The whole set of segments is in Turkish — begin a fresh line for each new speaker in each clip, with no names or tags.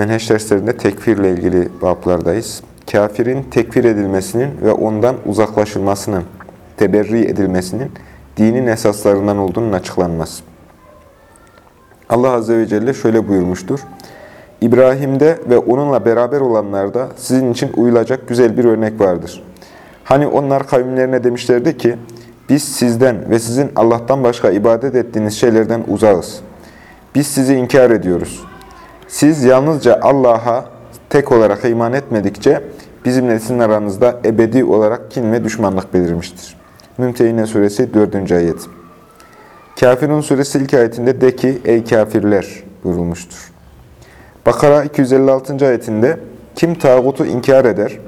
Menheş derslerinde tekfirle ilgili bablardayız. Kafirin tekfir edilmesinin ve ondan uzaklaşılmasının, teberri edilmesinin dinin esaslarından olduğunun açıklanması. Allah Azze ve Celle şöyle buyurmuştur. İbrahim'de ve onunla beraber olanlarda sizin için uyulacak güzel bir örnek vardır. Hani onlar kavimlerine demişlerdi ki, biz sizden ve sizin Allah'tan başka ibadet ettiğiniz şeylerden uzağız. Biz sizi inkar ediyoruz. Siz yalnızca Allah'a tek olarak iman etmedikçe bizimle sizin aranızda ebedi olarak kin ve düşmanlık belirmiştir. Mümtehine Suresi 4. ayet. Kafirun Suresi ilk ayetinde de ki ey kafirler buyurulmuştur. Bakara 256. ayetinde kim tağutu inkar eder,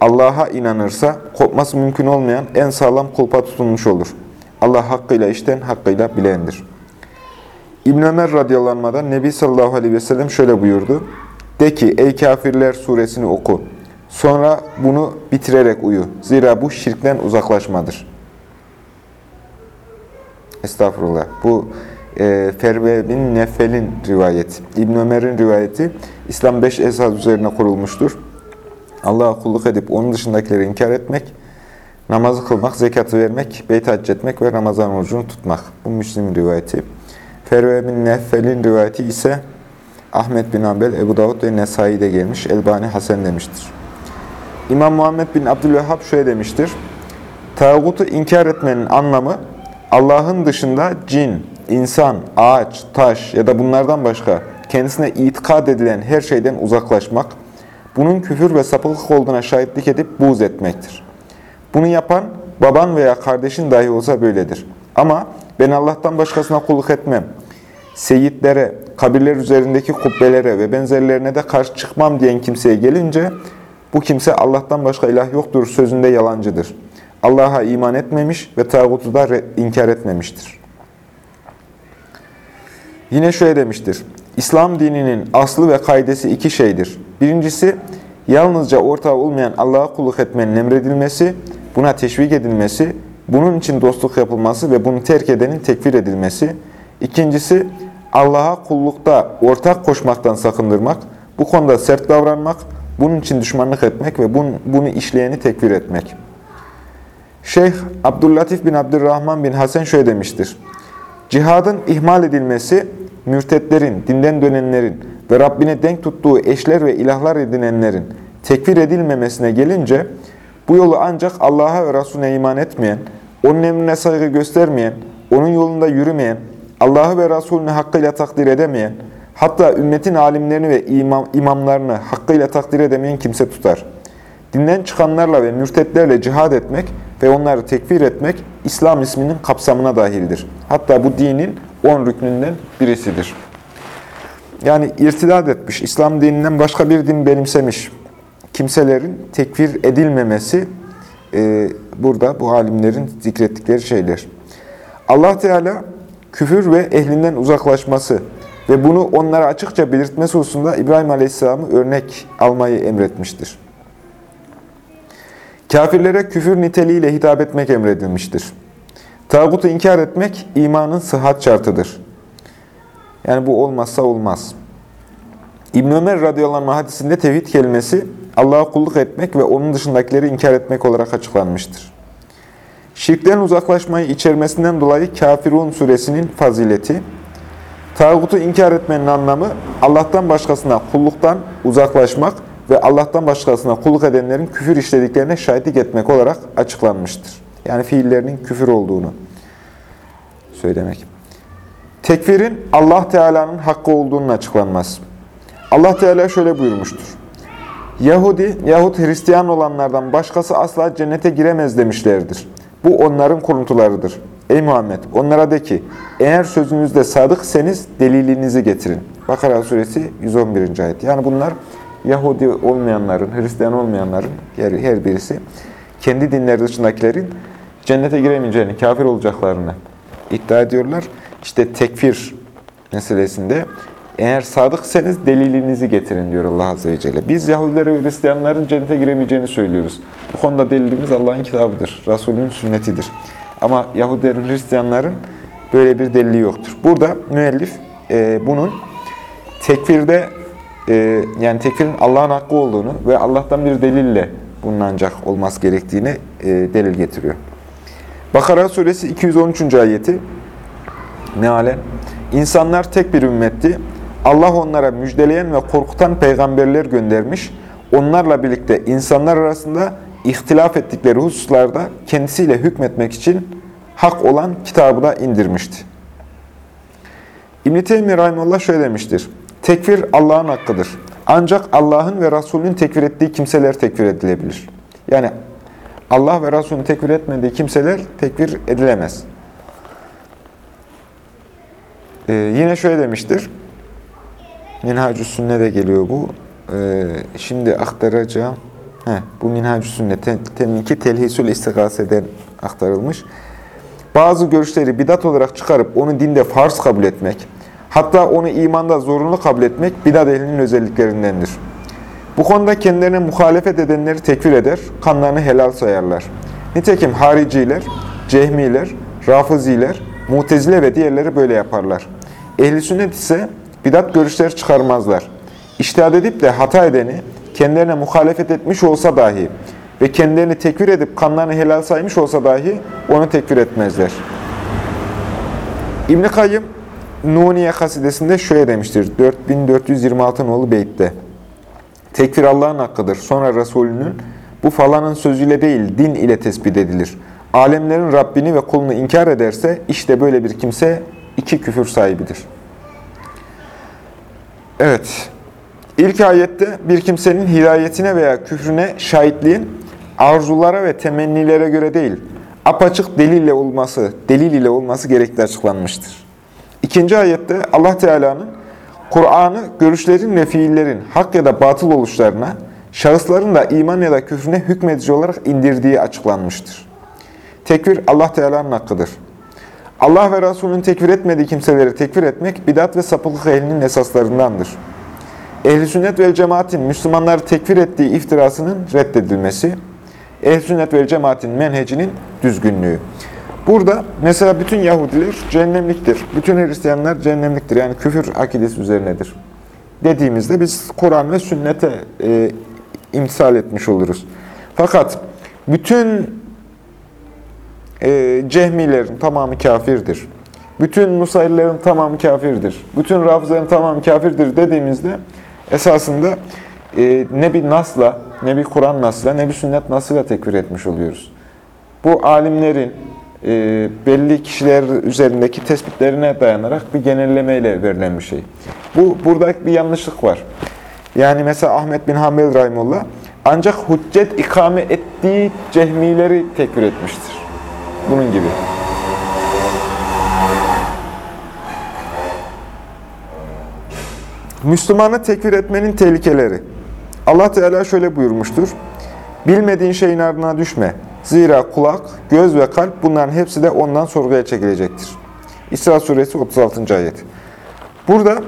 Allah'a inanırsa kopması mümkün olmayan en sağlam kulpa tutulmuş olur. Allah hakkıyla işten hakkıyla bilendir. İbn Ömer radıyallahu Nebi sallallahu aleyhi ve sellem şöyle buyurdu. De ki ey kafirler suresini oku. Sonra bunu bitirerek uyu. Zira bu şirkten uzaklaşmadır. Estağfurullah. Bu e, Ferve bin Nefel'in rivayeti. İbn Ömer'in rivayeti İslam beş esas üzerine kurulmuştur. Allah'a kulluk edip onun dışındakileri inkar etmek, namazı kılmak, zekatı vermek, beyt hac etmek ve Ramazan orucunu tutmak. Bu Müslim'in rivayeti. Ferve bin Neffel'in rivayeti ise Ahmet bin Ambel, Ebu Davud ve Nesai'de gelmiş. Elbani Hasan demiştir. İmam Muhammed bin Abdülvehhab şöyle demiştir. Tağutu inkar etmenin anlamı Allah'ın dışında cin, insan, ağaç, taş ya da bunlardan başka kendisine itikad edilen her şeyden uzaklaşmak, bunun küfür ve sapıklık olduğuna şahitlik edip buğz etmektir. Bunu yapan baban veya kardeşin dahi olsa böyledir. Ama ben Allah'tan başkasına kulluk etmem. Seyitlere, kabirler üzerindeki kubbelere ve benzerlerine de karşı çıkmam diyen kimseye gelince, bu kimse Allah'tan başka ilah yoktur sözünde yalancıdır. Allah'a iman etmemiş ve tağutu da inkar etmemiştir. Yine şöyle demiştir. İslam dininin aslı ve kaidesi iki şeydir. Birincisi, yalnızca ortağı olmayan Allah'a kulluk etmenin emredilmesi, buna teşvik edilmesi, bunun için dostluk yapılması ve bunu terk edenin tekfir edilmesi. İkincisi, Allah'a kullukta ortak koşmaktan sakındırmak, bu konuda sert davranmak, bunun için düşmanlık etmek ve bunu, işleyeni tekfir etmek. Şeyh Abdüllatif bin Abdurrahman bin Hasan şöyle demiştir. Cihadın ihmal edilmesi, mürtetlerin, dinden dönenlerin ve Rabbine denk tuttuğu eşler ve ilahlar edinenlerin tekfir edilmemesine gelince, bu yolu ancak Allah'a ve Resulüne iman etmeyen, onun emrine saygı göstermeyen, onun yolunda yürümeyen, Allah'ı ve Resulünü hakkıyla takdir edemeyen, hatta ümmetin alimlerini ve imam, imamlarını hakkıyla takdir edemeyen kimse tutar. Dinden çıkanlarla ve mürtetlerle cihad etmek ve onları tekfir etmek İslam isminin kapsamına dahildir. Hatta bu dinin on rüknünden birisidir. Yani irtidat etmiş, İslam dininden başka bir din benimsemiş kimselerin tekfir edilmemesi e, burada bu alimlerin zikrettikleri şeyler. Allah Teala küfür ve ehlinden uzaklaşması ve bunu onlara açıkça belirtmesi hususunda İbrahim Aleyhisselam'ı örnek almayı emretmiştir. Kafirlere küfür niteliğiyle hitap etmek emredilmiştir. Tağutu inkar etmek imanın sıhhat şartıdır. Yani bu olmazsa olmaz. İbn Ömer radıyallahu anh hadisinde tevhid kelimesi Allah'a kulluk etmek ve onun dışındakileri inkar etmek olarak açıklanmıştır. Şirkten uzaklaşmayı içermesinden dolayı Kafirun suresinin fazileti, tağutu inkar etmenin anlamı Allah'tan başkasına kulluktan uzaklaşmak ve Allah'tan başkasına kulluk edenlerin küfür işlediklerine şahitlik etmek olarak açıklanmıştır. Yani fiillerinin küfür olduğunu söylemek. Tekfirin Allah Teala'nın hakkı olduğunun açıklanması. Allah Teala şöyle buyurmuştur. Yahudi yahut Hristiyan olanlardan başkası asla cennete giremez demişlerdir. Bu onların kuruntularıdır. Ey Muhammed onlara de ki eğer sözünüzde sadıkseniz delilinizi getirin. Bakara suresi 111. ayet. Yani bunlar Yahudi olmayanların, Hristiyan olmayanların her, her birisi kendi dinleri dışındakilerin cennete giremeyeceğini, kafir olacaklarını iddia ediyorlar. İşte tekfir meselesinde eğer sadıksanız delilinizi getirin diyor Allah Azze ve Celle. Biz Yahudiler ve Hristiyanların cennete giremeyeceğini söylüyoruz. Bu konuda delilimiz Allah'ın kitabıdır, Resulünün sünnetidir. Ama Yahudilerin, Hristiyanların böyle bir delili yoktur. Burada müellif e, bunun tekfirde e, yani tekfirin Allah'ın hakkı olduğunu ve Allah'tan bir delille bunun ancak olması gerektiğini e, delil getiriyor. Bakara suresi 213. ayeti mealen İnsanlar tek bir ümmetti. Allah onlara müjdeleyen ve korkutan peygamberler göndermiş. Onlarla birlikte insanlar arasında ihtilaf ettikleri hususlarda kendisiyle hükmetmek için hak olan kitabı da indirmişti. İbn-i Teymi Rahimullah şöyle demiştir. Tekfir Allah'ın hakkıdır. Ancak Allah'ın ve Resulünün tekfir ettiği kimseler tekfir edilebilir. Yani Allah ve Resulünün tekfir etmediği kimseler tekfir edilemez. Ee, yine şöyle demiştir. Minhacü Sünne'de geliyor bu. Ee, şimdi aktaracağım. Heh, bu Minhacü Sünne. Teminki Telhisül İstigase'den aktarılmış. Bazı görüşleri bidat olarak çıkarıp onu dinde farz kabul etmek, hatta onu imanda zorunlu kabul etmek bidat ehlinin özelliklerindendir. Bu konuda kendilerine muhalefet edenleri tekfir eder, kanlarını helal sayarlar. Nitekim hariciler, cehmiler, rafıziler, mutezile ve diğerleri böyle yaparlar. Ehli sünnet ise bidat görüşleri çıkarmazlar. İçtihat edip de hata edeni kendilerine muhalefet etmiş olsa dahi ve kendilerini tekfir edip kanlarını helal saymış olsa dahi onu tekfir etmezler. İbn-i Kayyım Nuniye kasidesinde şöyle demiştir. 4426 nolu beytte. Tekfir Allah'ın hakkıdır. Sonra Resulünün bu falanın sözüyle değil din ile tespit edilir. Alemlerin Rabbini ve kulunu inkar ederse işte böyle bir kimse iki küfür sahibidir. Evet. İlk ayette bir kimsenin hidayetine veya küfrüne şahitliğin arzulara ve temennilere göre değil, apaçık delille olması, delil ile olması gerektiği açıklanmıştır. İkinci ayette Allah Teala'nın Kur'an'ı görüşlerin ve fiillerin hak ya da batıl oluşlarına, şahısların da iman ya da küfrüne hükmedici olarak indirdiği açıklanmıştır. Tekfir Allah Teala'nın hakkıdır. Allah ve Resulünün tekfir etmediği kimseleri tekfir etmek bidat ve sapıklık ehlinin esaslarındandır. Ehl-i sünnet ve cemaatin Müslümanları tekfir ettiği iftirasının reddedilmesi, ehl-i sünnet ve cemaatin menhecinin düzgünlüğü. Burada mesela bütün Yahudiler cehennemliktir, bütün Hristiyanlar cehennemliktir. Yani küfür akidesi üzerinedir. Dediğimizde biz Kur'an ve sünnete e, imtisal etmiş oluruz. Fakat bütün e, Cehmilerin tamamı kafirdir. Bütün Nusayrilerin tamamı kafirdir. Bütün Rafızların tamamı kafirdir dediğimizde esasında e, ne bir nasla, ne bir Kur'an nasla, ne bir sünnet nasıyla tekfir etmiş oluyoruz. Bu alimlerin e, belli kişiler üzerindeki tespitlerine dayanarak bir genellemeyle verilen bir şey. Bu Burada bir yanlışlık var. Yani mesela Ahmet bin Hanbel Rahimullah ancak hüccet ikame ettiği cehmileri tekfir etmiştir. Bunun gibi. Müslümanı tekfir etmenin tehlikeleri. Allah Teala şöyle buyurmuştur. Bilmediğin şeyin ardına düşme. Zira kulak, göz ve kalp bunların hepsi de ondan sorguya çekilecektir. İsra suresi 36. ayet. Burada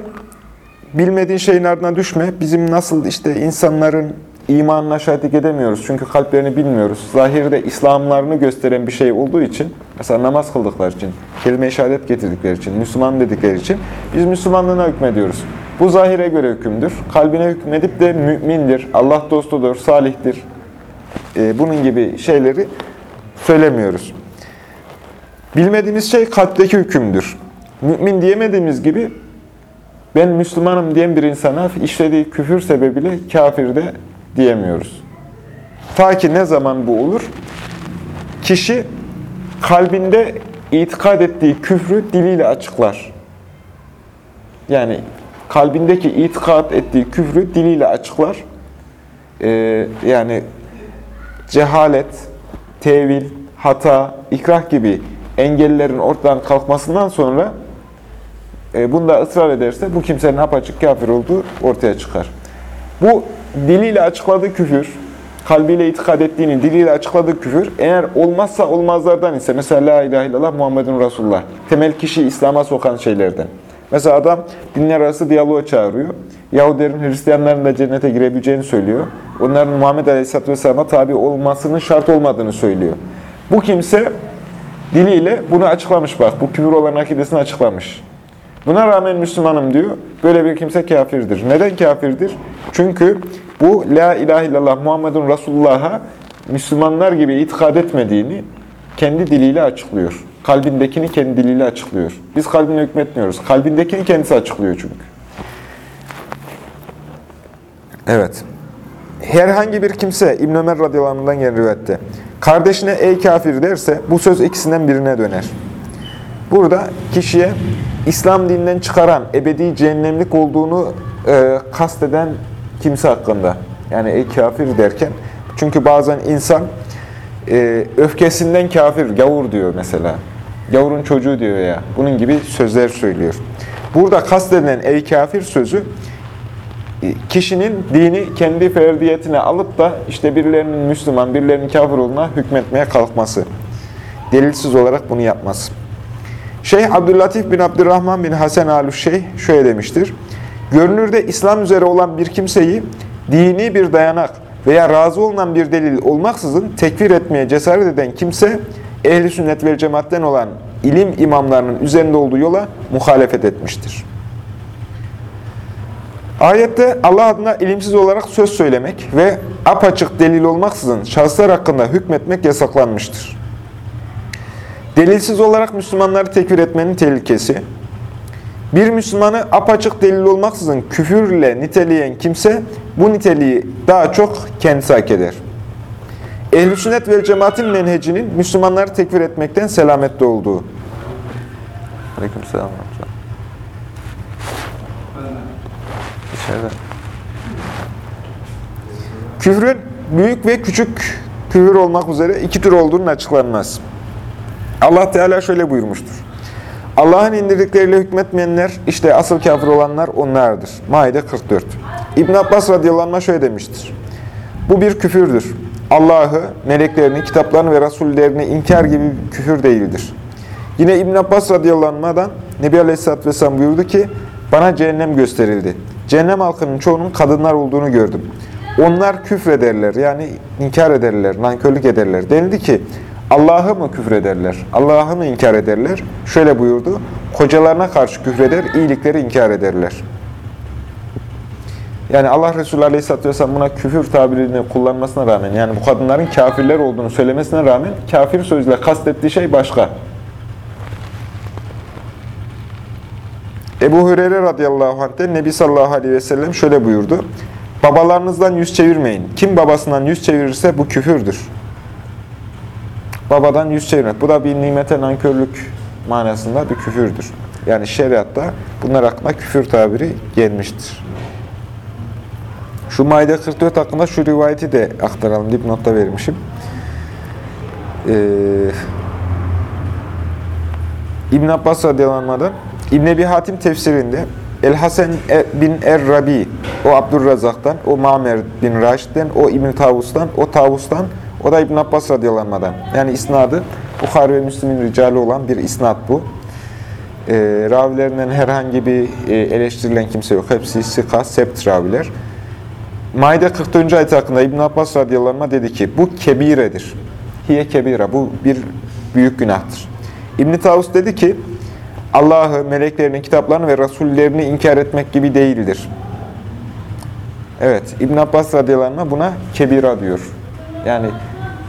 bilmediğin şeyin ardına düşme. Bizim nasıl işte insanların imanına şahitlik edemiyoruz. Çünkü kalplerini bilmiyoruz. Zahirde İslamlarını gösteren bir şey olduğu için, mesela namaz kıldıkları için, kelime-i şehadet getirdikleri için, Müslüman dedikleri için biz Müslümanlığına hükmediyoruz. Bu zahire göre hükümdür. Kalbine hükmedip de mümindir, Allah dostudur, salihtir. Ee, bunun gibi şeyleri söylemiyoruz. Bilmediğimiz şey kalpteki hükümdür. Mümin diyemediğimiz gibi ben Müslümanım diyen bir insana işlediği küfür sebebiyle kafirde diyemiyoruz. Ta ki ne zaman bu olur? Kişi kalbinde itikad ettiği küfrü diliyle açıklar. Yani kalbindeki itikad ettiği küfrü diliyle açıklar. Ee, yani cehalet, tevil, hata, ikrah gibi engellerin ortadan kalkmasından sonra e, bunda ısrar ederse bu kimsenin apaçık kafir olduğu ortaya çıkar. Bu diliyle açıkladığı küfür, kalbiyle itikad ettiğini diliyle açıkladığı küfür, eğer olmazsa olmazlardan ise, mesela La ilahe illallah Muhammedun Resulullah, temel kişi İslam'a sokan şeylerden. Mesela adam dinler arası diyaloğa çağırıyor. Yahudilerin, Hristiyanların da cennete girebileceğini söylüyor. Onların Muhammed Aleyhisselatü Vesselam'a tabi olmasının şart olmadığını söylüyor. Bu kimse diliyle bunu açıklamış bak. Bu küfür olan akidesini açıklamış. Buna rağmen Müslümanım diyor. Böyle bir kimse kafirdir. Neden kafirdir? Çünkü bu La ilahe illallah Muhammedun Resulullah'a Müslümanlar gibi itikad etmediğini kendi diliyle açıklıyor. Kalbindekini kendi diliyle açıklıyor. Biz kalbine hükmetmiyoruz. Kalbindekini kendisi açıklıyor çünkü. Evet. Herhangi bir kimse İbn Ömer radıyallahu gelen rivayette kardeşine ey kafir derse bu söz ikisinden birine döner. Burada kişiye İslam dininden çıkaran ebedi cehennemlik olduğunu e, kasteden kimse hakkında. Yani ey kafir derken çünkü bazen insan e, öfkesinden kafir, gavur diyor mesela. Gavurun çocuğu diyor ya. Bunun gibi sözler söylüyor. Burada kastedilen ey kafir sözü e, kişinin dini kendi ferdiyetine alıp da işte birilerinin Müslüman, birilerinin kafir olduğuna hükmetmeye kalkması. Delilsiz olarak bunu yapması. Şeyh Abdüllatif bin Abdurrahman bin Hasan al-Şeyh şöyle demiştir. Görünürde İslam üzere olan bir kimseyi dini bir dayanak veya razı olunan bir delil olmaksızın tekfir etmeye cesaret eden kimse ehli sünnet ve cemaatten olan ilim imamlarının üzerinde olduğu yola muhalefet etmiştir. Ayette Allah adına ilimsiz olarak söz söylemek ve apaçık delil olmaksızın şahıslar hakkında hükmetmek yasaklanmıştır. Delilsiz olarak Müslümanları tekfir etmenin tehlikesi. Bir Müslümanı apaçık delil olmaksızın küfürle niteleyen kimse bu niteliği daha çok kendisi hak eder. Ehl-i sünnet ve cemaatin menhecinin Müslümanları tekfir etmekten selamette olduğu. Aleyküm selam. İçeride. Küfrün büyük ve küçük küfür olmak üzere iki tür olduğunun açıklanmaz. Allah Teala şöyle buyurmuştur. Allah'ın indirdikleriyle hükmetmeyenler, işte asıl kafir olanlar onlardır. Maide 44. İbn Abbas radıyallahu anh şöyle demiştir. Bu bir küfürdür. Allah'ı, meleklerini, kitaplarını ve rasullerini inkar gibi bir küfür değildir. Yine İbn Abbas radıyallahu anh'dan Nebi Aleyhisselatü Vesselam buyurdu ki, bana cehennem gösterildi. Cehennem halkının çoğunun kadınlar olduğunu gördüm. Onlar küfrederler, yani inkar ederler, nankörlük ederler. Denildi ki, Allah'ı mı küfrederler, Allah'ı mı inkar ederler? Şöyle buyurdu, kocalarına karşı küfreder, iyilikleri inkar ederler. Yani Allah Resulü Aleyhisselatü Vesselam buna küfür tabirini kullanmasına rağmen, yani bu kadınların kafirler olduğunu söylemesine rağmen, kafir sözle kastettiği şey başka. Ebu Hureyre radıyallahu anh'te Nebi sallallahu aleyhi ve sellem şöyle buyurdu. Babalarınızdan yüz çevirmeyin. Kim babasından yüz çevirirse bu küfürdür. Babadan yüz çevirmek. Bu da bir nimete nankörlük manasında bir küfürdür. Yani şeriatta bunlar hakkında küfür tabiri gelmiştir. Şu Maide 44 hakkında şu rivayeti de aktaralım. Dipnotta vermişim. Ee, İbn Abbas radıyallahu İbn Ebi Hatim tefsirinde El-Hasen bin Er-Rabi, o Abdurrazak'tan, o Mamer bin Raşid'den, o İbn Tavus'tan, o Tavus'tan, o da İbn Abbas radıyallahu. Yani isnadı Bukhari ve Müslim'in ricali olan bir isnat bu. E, ravilerinden herhangi bir e, eleştirilen kimse yok. Hepsi sika, sept raviler. Maide 44. ayet hakkında İbn Abbas radıyallahu dedi ki bu kebiredir. Hiye kebira. Bu bir büyük günahtır. İbn Tavus dedi ki Allah'ı, meleklerini, kitaplarını ve rasullerini inkar etmek gibi değildir. Evet, İbn Abbas radıyallahu buna kebira diyor. Yani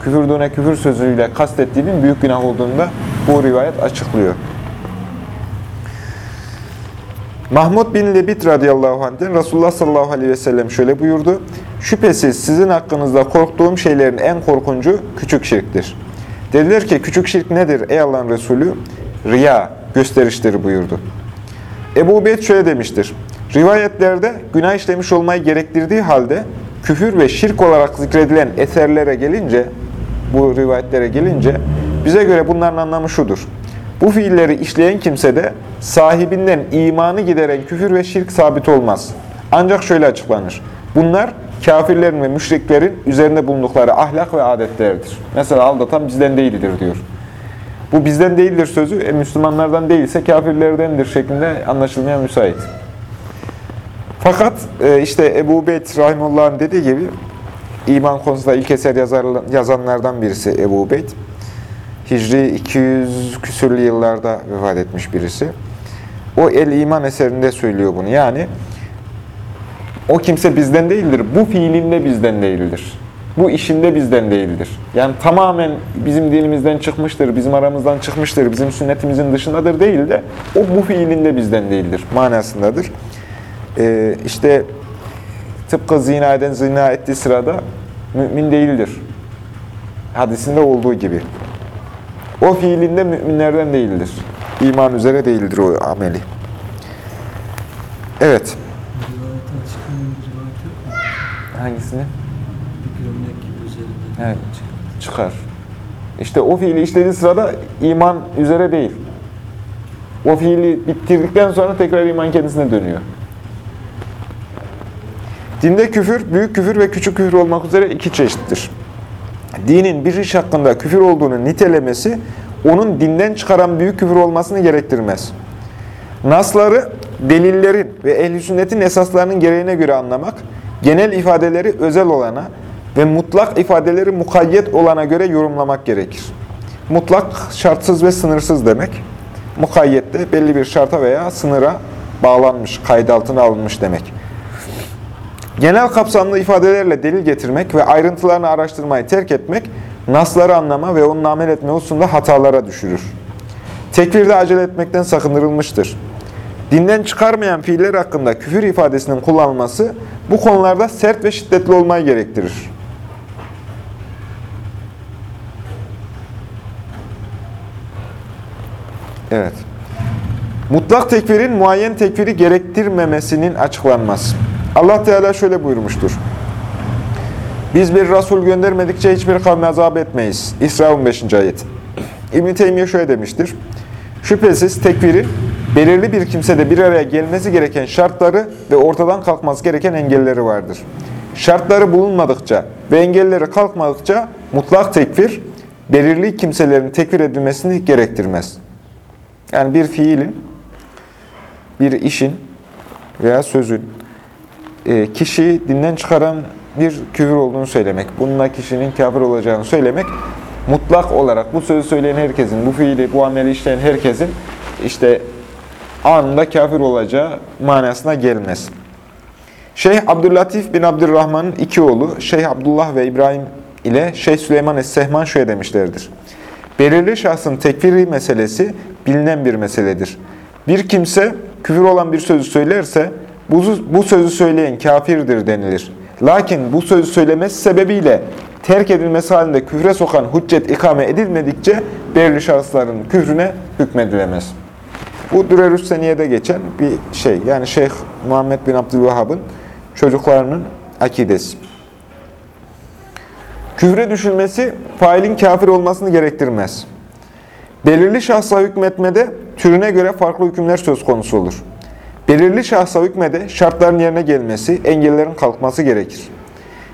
küfürdüğüne küfür sözüyle kastettiğinin büyük günah olduğunda bu rivayet açıklıyor. Mahmud bin Lebit radıyallahu anh'den Resulullah sallallahu aleyhi ve sellem şöyle buyurdu. Şüphesiz sizin hakkınızda korktuğum şeylerin en korkuncu küçük şirktir. Dediler ki küçük şirk nedir ey Allah'ın Resulü? Riya, gösterişleri buyurdu. Ebu Ubeyd şöyle demiştir. Rivayetlerde günah işlemiş olmayı gerektirdiği halde küfür ve şirk olarak zikredilen eserlere gelince, bu rivayetlere gelince bize göre bunların anlamı şudur. Bu fiilleri işleyen kimse de sahibinden imanı gideren küfür ve şirk sabit olmaz. Ancak şöyle açıklanır. Bunlar kafirlerin ve müşriklerin üzerinde bulundukları ahlak ve adetlerdir. Mesela aldatan bizden değildir diyor. Bu bizden değildir sözü e, Müslümanlardan değilse kafirlerdendir şeklinde anlaşılmaya müsait. Fakat e, işte Ebu Beyt Rahimullah'ın dediği gibi iman konusunda ilk eser yazar, yazanlardan birisi Ebu Beyt. Hicri 200 küsürlü yıllarda vefat etmiş birisi. O El İman eserinde söylüyor bunu. Yani o kimse bizden değildir. Bu fiilinde bizden değildir. Bu işinde bizden değildir. Yani tamamen bizim dilimizden çıkmıştır, bizim aramızdan çıkmıştır, bizim sünnetimizin dışındadır değil de o bu fiilinde bizden değildir manasındadır. Ee, işte tıpkı zina eden zina ettiği sırada mümin değildir. Hadisinde olduğu gibi. O fiilinde müminlerden değildir. İman üzere değildir o ameli. Evet. Hangisini? Evet. Çıkar. İşte o fiili işlediği sırada iman üzere değil. O fiili bitirdikten sonra tekrar iman kendisine dönüyor. Dinde küfür, büyük küfür ve küçük küfür olmak üzere iki çeşittir. Dinin bir iş hakkında küfür olduğunu nitelemesi, onun dinden çıkaran büyük küfür olmasını gerektirmez. Nasları, delillerin ve ehl sünnetin esaslarının gereğine göre anlamak, genel ifadeleri özel olana ve mutlak ifadeleri mukayyet olana göre yorumlamak gerekir. Mutlak, şartsız ve sınırsız demek. Mukayyet de belli bir şarta veya sınıra bağlanmış, kayıt altına alınmış demek. Genel kapsamlı ifadelerle delil getirmek ve ayrıntılarını araştırmayı terk etmek, nasları anlama ve onun amel etme hususunda hatalara düşürür. Tekvirde acele etmekten sakındırılmıştır. Dinden çıkarmayan fiiller hakkında küfür ifadesinin kullanılması bu konularda sert ve şiddetli olmayı gerektirir. Evet. Mutlak tekfirin muayyen tekfiri gerektirmemesinin açıklanması. Allah Teala şöyle buyurmuştur. Biz bir Resul göndermedikçe hiçbir kavme azap etmeyiz. İsra 15. ayet. İbn-i Teymiye şöyle demiştir. Şüphesiz tekfirin belirli bir kimsede bir araya gelmesi gereken şartları ve ortadan kalkması gereken engelleri vardır. Şartları bulunmadıkça ve engelleri kalkmadıkça mutlak tekfir, belirli kimselerin tekfir edilmesini gerektirmez. Yani bir fiilin, bir işin veya sözün kişiyi dinden çıkaran bir küfür olduğunu söylemek, bununla kişinin kafir olacağını söylemek, mutlak olarak bu sözü söyleyen herkesin, bu fiili, bu ameli işleyen herkesin işte anında kafir olacağı manasına gelmez. Şeyh Abdüllatif bin Abdurrahman'ın iki oğlu Şeyh Abdullah ve İbrahim ile Şeyh Süleyman Es-Sehman şöyle demişlerdir. Belirli şahsın tekfiri meselesi bilinen bir meseledir. Bir kimse küfür olan bir sözü söylerse bu, bu sözü söyleyen kafirdir denilir. Lakin bu sözü söylemesi sebebiyle terk edilmesi halinde küfre sokan hüccet ikame edilmedikçe belirli şahısların küfrüne hükmedilemez. Bu Dürerüs Seniye'de geçen bir şey. Yani Şeyh Muhammed bin Abdülvahhab'ın çocuklarının akidesi. Küfre düşülmesi failin kafir olmasını gerektirmez. Belirli şahsa hükmetmede türüne göre farklı hükümler söz konusu olur. Belirli şahsa hükmede şartların yerine gelmesi, engellerin kalkması gerekir.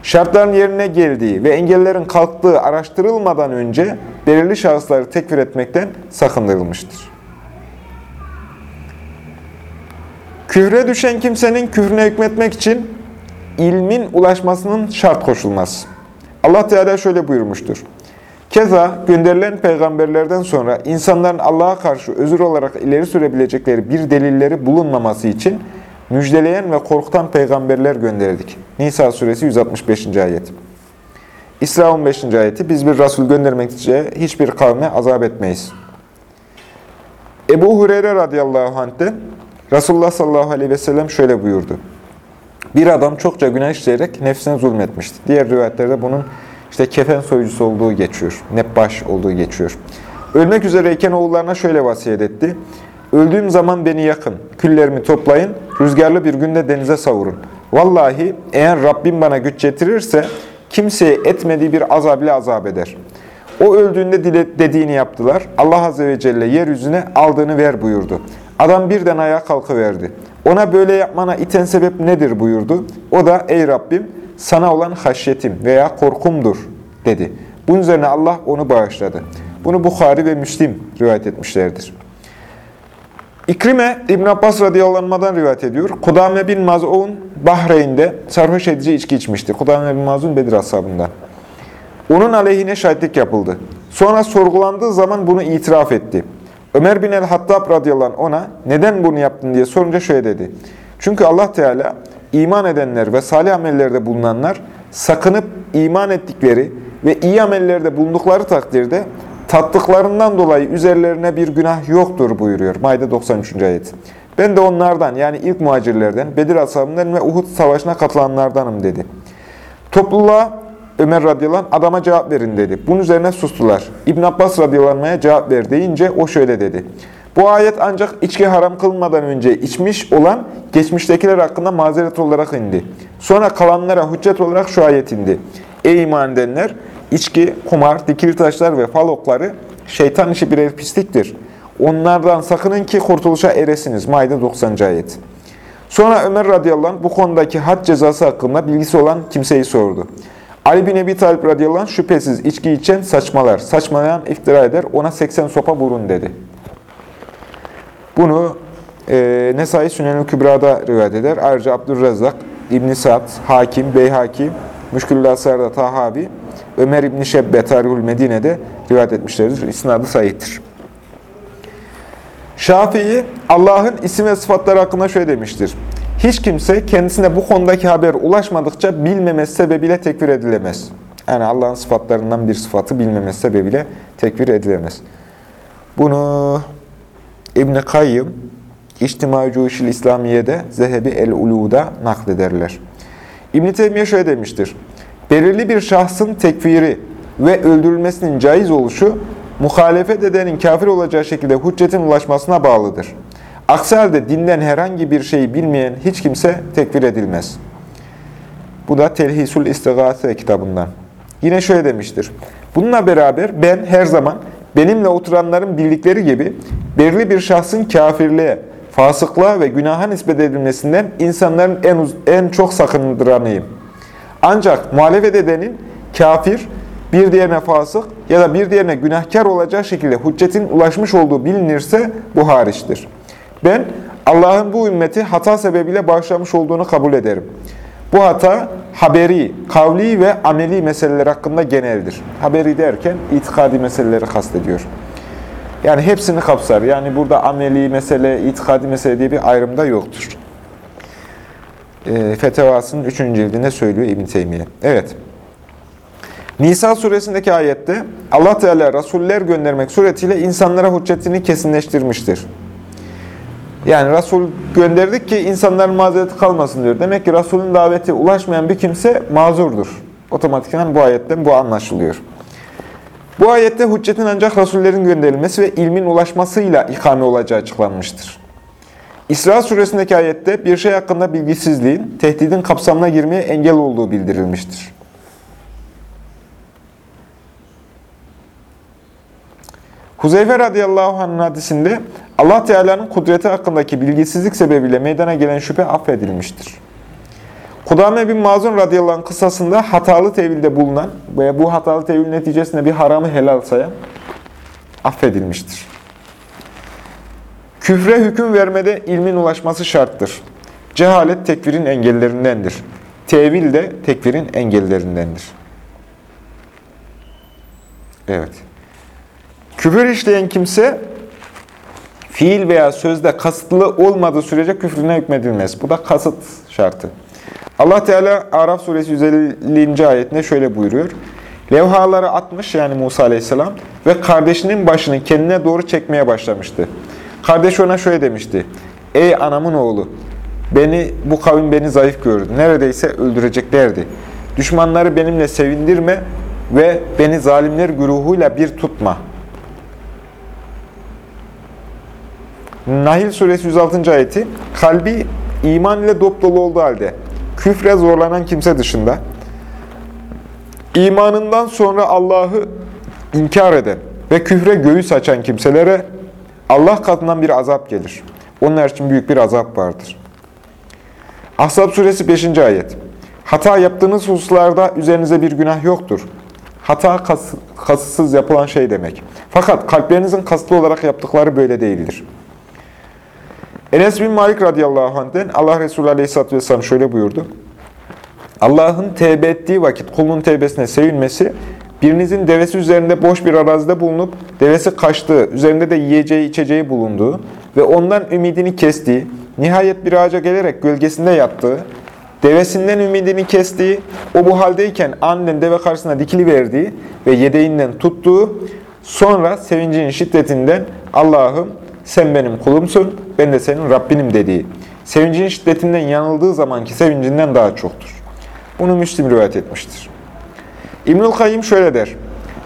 Şartların yerine geldiği ve engellerin kalktığı araştırılmadan önce belirli şahısları tekfir etmekten sakındırılmıştır. Küfre düşen kimsenin küfrüne hükmetmek için ilmin ulaşmasının şart koşulmaz. Allah Teala şöyle buyurmuştur. Keza gönderilen peygamberlerden sonra insanların Allah'a karşı özür olarak ileri sürebilecekleri bir delilleri bulunmaması için müjdeleyen ve korkutan peygamberler gönderdik. Nisa suresi 165. ayet. İsra 15. ayeti biz bir Resul göndermekçe hiçbir kavme azap etmeyiz. Ebu Hureyre radıyallahu anh'te Resulullah sallallahu aleyhi ve sellem şöyle buyurdu. Bir adam çokça günah işleyerek nefsine zulmetmişti. Diğer rivayetlerde bunun işte kefen soyucusu olduğu geçiyor. Nebbaş olduğu geçiyor. Ölmek üzereyken oğullarına şöyle vasiyet etti. Öldüğüm zaman beni yakın, küllerimi toplayın, rüzgarlı bir günde denize savurun. Vallahi eğer Rabbim bana güç getirirse kimseye etmediği bir azab ile azap eder. O öldüğünde dile, dediğini yaptılar. Allah Azze ve Celle yeryüzüne aldığını ver buyurdu. Adam birden ayağa kalkıverdi. Ona böyle yapmana iten sebep nedir buyurdu. O da ey Rabbim sana olan haşyetim veya korkumdur dedi. Bunun üzerine Allah onu bağışladı. Bunu Bukhari ve Müslim rivayet etmişlerdir. İkrime İbn Abbas radıyallahu rivayet ediyor. Kudame bin Maz'un Bahreyn'de sarhoş edici içki içmişti. Kudame bin Maz'un Bedir ashabından. Onun aleyhine şahitlik yapıldı. Sonra sorgulandığı zaman bunu itiraf etti. Ömer bin el-Hattab radıyallahu ona neden bunu yaptın diye sorunca şöyle dedi. Çünkü Allah Teala iman edenler ve salih amellerde bulunanlar sakınıp iman ettikleri ve iyi amellerde bulundukları takdirde tattıklarından dolayı üzerlerine bir günah yoktur buyuruyor. Maide 93. ayet. Ben de onlardan yani ilk muhacirlerden, Bedir ashabından ve Uhud savaşına katılanlardanım dedi. Topluluğa Ömer radıyallahu anh, adama cevap verin dedi. Bunun üzerine sustular. İbn Abbas radıyallahu anh'a cevap ver deyince o şöyle dedi. Bu ayet ancak içki haram kılmadan önce içmiş olan geçmiştekiler hakkında mazeret olarak indi. Sonra kalanlara hüccet olarak şu ayet indi. Ey iman edenler! içki, kumar, dikili taşlar ve fal okları şeytan işi birer pisliktir. Onlardan sakının ki kurtuluşa eresiniz. Maide 90. ayet. Sonra Ömer radıyallahu anh bu konudaki had cezası hakkında bilgisi olan kimseyi sordu. Ali bin Ebi Talib radıyallahu anh şüphesiz içki içen saçmalar, saçmalayan iftira eder, ona 80 sopa vurun dedi. Bunu e, Nesai Sünenül Kübra'da rivayet eder. Ayrıca Abdülrezzak, İbn-i Sa'd, Hakim, Beyhaki, Müşkül-ü Asar'da Tahabi, Ömer İbn-i Şebbe Tarihül Medine'de rivayet etmişlerdir. İsnadı sahihtir. Şafii, Allah'ın isim ve sıfatları hakkında şöyle demiştir. Hiç kimse kendisine bu konudaki haber ulaşmadıkça bilmemesi sebebiyle tekfir edilemez. Yani Allah'ın sıfatlarından bir sıfatı bilmemesi sebebiyle tekfir edilemez. Bunu İbn-i Kayyım, İçtimai İslamiye'de Zehebi el-Ulu'da naklederler. İbn-i Teymiye şöyle demiştir. Belirli bir şahsın tekfiri ve öldürülmesinin caiz oluşu, muhalefet edenin kafir olacağı şekilde hüccetin ulaşmasına bağlıdır. Aksi halde dinden herhangi bir şeyi bilmeyen hiç kimse tekfir edilmez. Bu da Telhisul İstigase kitabından. Yine şöyle demiştir. Bununla beraber ben her zaman benimle oturanların bildikleri gibi belirli bir şahsın kafirliğe, fasıklığa ve günaha nispet edilmesinden insanların en, en çok sakındıranıyım. Ancak muhalefet edenin kafir, bir diğerine fasık ya da bir diğerine günahkar olacağı şekilde hüccetin ulaşmış olduğu bilinirse bu hariçtir. Ben Allah'ın bu ümmeti hata sebebiyle bağışlamış olduğunu kabul ederim. Bu hata haberi, kavli ve ameli meseleler hakkında geneldir. Haberi derken itikadi meseleleri kastediyor. Yani hepsini kapsar. Yani burada ameli mesele, itikadi mesele diye bir ayrım da yoktur. E, Fetevasının 3. cildinde söylüyor İbn Teymiye. Evet. Nisa suresindeki ayette Allah Teala rasuller göndermek suretiyle insanlara hüccetini kesinleştirmiştir. Yani Resul gönderdik ki insanların mazereti kalmasın diyor. Demek ki Resulün daveti ulaşmayan bir kimse mazurdur. Otomatikman bu ayetten bu anlaşılıyor. Bu ayette hüccetin ancak Resullerin gönderilmesi ve ilmin ulaşmasıyla ikame olacağı açıklanmıştır. İsra suresindeki ayette bir şey hakkında bilgisizliğin, tehdidin kapsamına girmeye engel olduğu bildirilmiştir. Huzeyfe radıyallahu anh'ın hadisinde Allah Teala'nın kudreti hakkındaki bilgisizlik sebebiyle meydana gelen şüphe affedilmiştir. Kudame bin Mazun radıyallahu anh kısasında hatalı tevilde bulunan veya bu hatalı tevil neticesinde bir haramı helal sayan affedilmiştir. Küfre hüküm vermede ilmin ulaşması şarttır. Cehalet tekfirin engellerindendir. Tevil de tekfirin engellerindendir. Evet. Küfür işleyen kimse fiil veya sözde kasıtlı olmadığı sürece küfrüne hükmedilmez. Bu da kasıt şartı. Allah Teala Araf suresi 150. ayetinde şöyle buyuruyor. Levhaları atmış yani Musa aleyhisselam ve kardeşinin başını kendine doğru çekmeye başlamıştı. Kardeş ona şöyle demişti. Ey anamın oğlu beni bu kavim beni zayıf gördü. Neredeyse öldüreceklerdi. Düşmanları benimle sevindirme ve beni zalimler güruhuyla bir tutma. Nahil suresi 106. ayeti kalbi iman ile dop dolu olduğu halde küfre zorlanan kimse dışında imanından sonra Allah'ı inkar eden ve küfre göğüs açan kimselere Allah katından bir azap gelir. Onlar için büyük bir azap vardır. Ahzab suresi 5. ayet Hata yaptığınız hususlarda üzerinize bir günah yoktur. Hata kas, kasıtsız yapılan şey demek. Fakat kalplerinizin kasıtlı olarak yaptıkları böyle değildir. Enes bin Malik radıyallahu anh'den Allah Resulü aleyhisselatü vesselam şöyle buyurdu. Allah'ın tevbe ettiği vakit kulun tevbesine sevinmesi, birinizin devesi üzerinde boş bir arazide bulunup, devesi kaçtığı, üzerinde de yiyeceği içeceği bulunduğu ve ondan ümidini kestiği, nihayet bir ağaca gelerek gölgesinde yattığı, devesinden ümidini kestiği, o bu haldeyken aniden deve karşısına dikili verdiği ve yedeğinden tuttuğu, sonra sevincinin şiddetinden Allah'ım sen benim kulumsun, ben de senin Rabbinim dediği, sevincinin şiddetinden yanıldığı zamanki sevincinden daha çoktur. Bunu Müslim rivayet etmiştir. İbnül Kayyım şöyle der.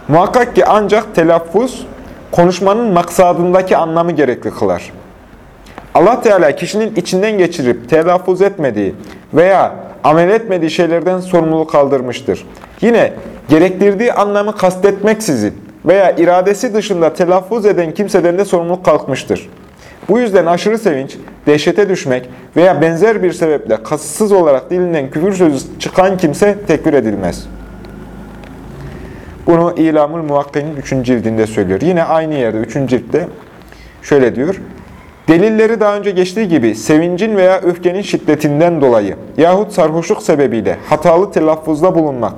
Muhakkak ki ancak telaffuz, konuşmanın maksadındaki anlamı gerekli kılar. Allah Teala kişinin içinden geçirip telaffuz etmediği veya amel etmediği şeylerden sorumluluk kaldırmıştır. Yine gerektirdiği anlamı kastetmeksizin veya iradesi dışında telaffuz eden kimseden de sorumluluk kalkmıştır. Bu yüzden aşırı sevinç, dehşete düşmek veya benzer bir sebeple kasıtsız olarak dilinden küfür sözü çıkan kimse tekfir edilmez. Bunu İlamul Muvakka'nın 3. cildinde söylüyor. Yine aynı yerde 3. ciltte şöyle diyor. Delilleri daha önce geçtiği gibi sevincin veya öfkenin şiddetinden dolayı yahut sarhoşluk sebebiyle hatalı telaffuzda bulunmak,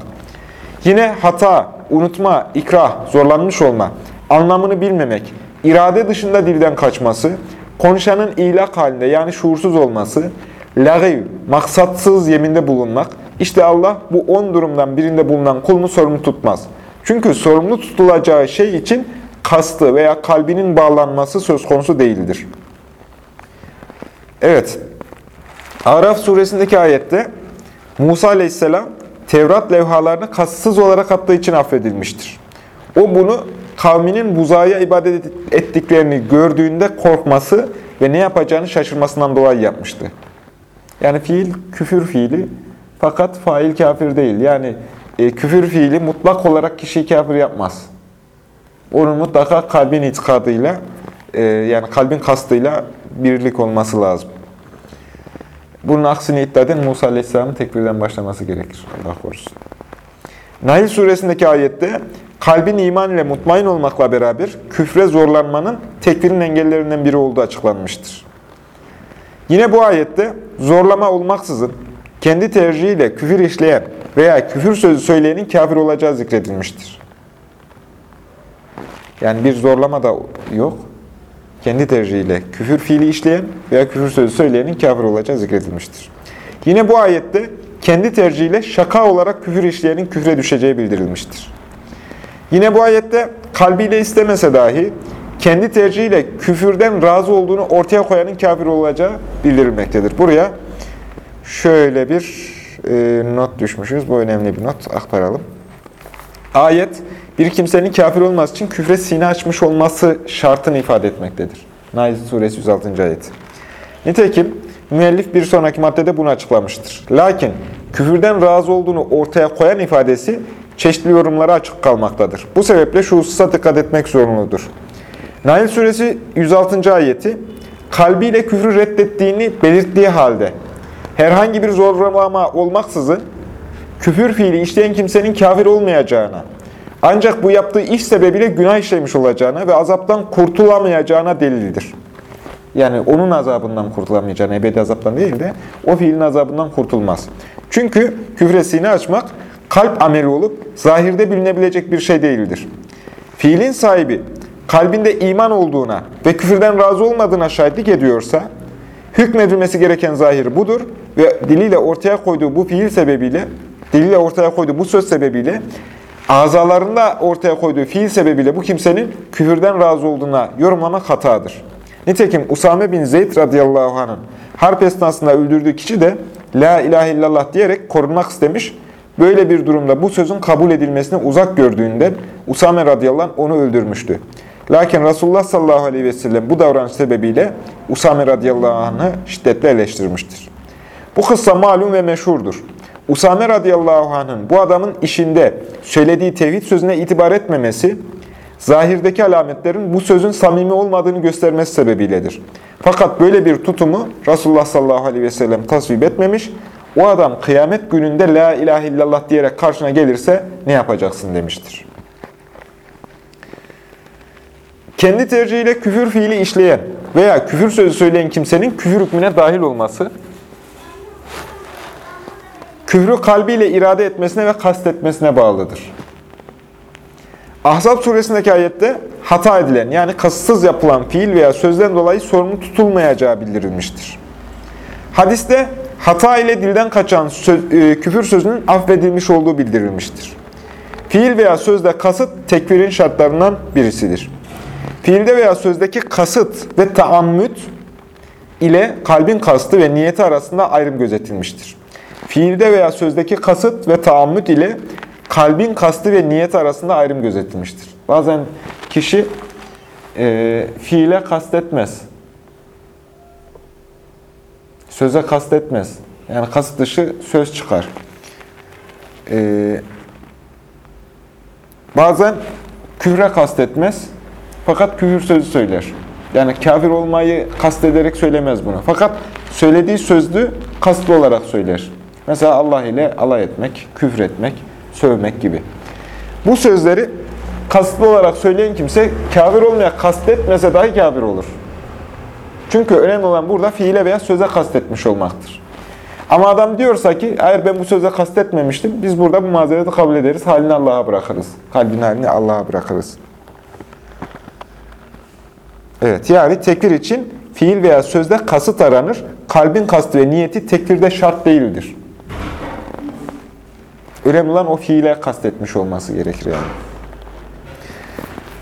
yine hata, unutma, ikrah, zorlanmış olma, anlamını bilmemek, irade dışında dilden kaçması, konuşanın ilak halinde yani şuursuz olması, lağiv, maksatsız yeminde bulunmak, işte Allah bu on durumdan birinde bulunan kulunu sorumlu tutmaz. Çünkü sorumlu tutulacağı şey için kastı veya kalbinin bağlanması söz konusu değildir. Evet, Araf suresindeki ayette Musa aleyhisselam Tevrat levhalarını kasıtsız olarak attığı için affedilmiştir. O bunu kavminin buzaya ibadet ettiklerini gördüğünde korkması ve ne yapacağını şaşırmasından dolayı yapmıştı. Yani fiil küfür fiili fakat fail kafir değil. Yani e, küfür fiili mutlak olarak kişiyi kafir yapmaz. Onun mutlaka kalbin itikadıyla e, yani kalbin kastıyla birlik olması lazım. Bunun aksini iddia eden Musa Aleyhisselam'ın tekbirden başlaması gerekir. Allah korusun. Nail suresindeki ayette kalbin iman ile mutmain olmakla beraber küfre zorlanmanın tekfirin engellerinden biri olduğu açıklanmıştır. Yine bu ayette zorlama olmaksızın kendi tercihiyle küfür işleyen veya küfür sözü söyleyenin kafir olacağı zikredilmiştir. Yani bir zorlama da yok. Kendi tercihiyle küfür fiili işleyen veya küfür sözü söyleyenin kafir olacağı zikredilmiştir. Yine bu ayette kendi tercihiyle şaka olarak küfür işleyenin küfre düşeceği bildirilmiştir. Yine bu ayette kalbiyle istemese dahi kendi tercihiyle küfürden razı olduğunu ortaya koyanın kafir olacağı bildirilmektedir. Buraya şöyle bir e, not düşmüşüz. Bu önemli bir not. Aktaralım. Ayet, bir kimsenin kafir olması için küfre sine açmış olması şartını ifade etmektedir. Nail suresi 106. ayet. Nitekim müellif bir sonraki maddede bunu açıklamıştır. Lakin küfürden razı olduğunu ortaya koyan ifadesi çeşitli yorumlara açık kalmaktadır. Bu sebeple şu hususa dikkat etmek zorunludur. Nail suresi 106. ayeti kalbiyle küfrü reddettiğini belirttiği halde herhangi bir zorlama olmaksızın küfür fiili işleyen kimsenin kafir olmayacağına, ancak bu yaptığı iş sebebiyle günah işlemiş olacağına ve azaptan kurtulamayacağına delildir. Yani onun azabından kurtulamayacağına, ebedi azaptan değil de o fiilin azabından kurtulmaz. Çünkü küfre sine açmak kalp ameli olup zahirde bilinebilecek bir şey değildir. Fiilin sahibi kalbinde iman olduğuna ve küfürden razı olmadığına şahitlik ediyorsa, hükmedilmesi gereken zahir budur ve diliyle ortaya koyduğu bu fiil sebebiyle, diliyle ortaya koyduğu bu söz sebebiyle, azalarında ortaya koyduğu fiil sebebiyle bu kimsenin küfürden razı olduğuna yorumlamak hatadır. Nitekim Usame bin Zeyd radıyallahu anh'ın harp esnasında öldürdüğü kişi de La ilahe illallah diyerek korunmak istemiş. Böyle bir durumda bu sözün kabul edilmesini uzak gördüğünden Usame radıyallahu anh onu öldürmüştü. Lakin Resulullah sallallahu aleyhi ve sellem bu davranış sebebiyle Usame radıyallahu anh'ı şiddetle eleştirmiştir. Bu kıssa malum ve meşhurdur. Usame radıyallahu anh'ın bu adamın işinde söylediği tevhid sözüne itibar etmemesi, zahirdeki alametlerin bu sözün samimi olmadığını göstermesi sebebiyledir. Fakat böyle bir tutumu Resulullah sallallahu aleyhi ve sellem tasvip etmemiş, O adam kıyamet gününde la ilahe illallah diyerek karşına gelirse ne yapacaksın demiştir. Kendi tercihiyle küfür fiili işleyen veya küfür sözü söyleyen kimsenin küfür hükmüne dahil olması, küfrü kalbiyle irade etmesine ve kastetmesine bağlıdır. Ahzab suresindeki ayette hata edilen yani kasıtsız yapılan fiil veya sözden dolayı sorumlu tutulmayacağı bildirilmiştir. Hadiste hata ile dilden kaçan söz, e, küfür sözünün affedilmiş olduğu bildirilmiştir. Fiil veya sözde kasıt tekfirin şartlarından birisidir. Fiilde veya sözdeki kasıt ve taammüt ile kalbin kastı ve niyeti arasında ayrım gözetilmiştir. Fiilde veya sözdeki kasıt ve taammüt ile kalbin kastı ve niyeti arasında ayrım gözetilmiştir. Bazen kişi e, fiile kastetmez. Söze kastetmez. Yani kasıt dışı söz çıkar. E, bazen küfre kastetmez. Fakat küfür sözü söyler. Yani kafir olmayı kastederek söylemez bunu. Fakat söylediği sözlü kastlı olarak söyler. Mesela Allah ile alay etmek, küfür etmek, sövmek gibi. Bu sözleri kastlı olarak söyleyen kimse kafir olmaya kastetmese dahi kafir olur. Çünkü önemli olan burada fiile veya söze kastetmiş olmaktır. Ama adam diyorsa ki, eğer ben bu söze kastetmemiştim, biz burada bu mazereti kabul ederiz, halini Allah'a bırakırız. Kalbin halini Allah'a bırakırız. Evet, yani tekfir için fiil veya sözde kasıt aranır. Kalbin kastı ve niyeti tekfirde şart değildir. Önemli olan o fiile kastetmiş olması gerekir yani.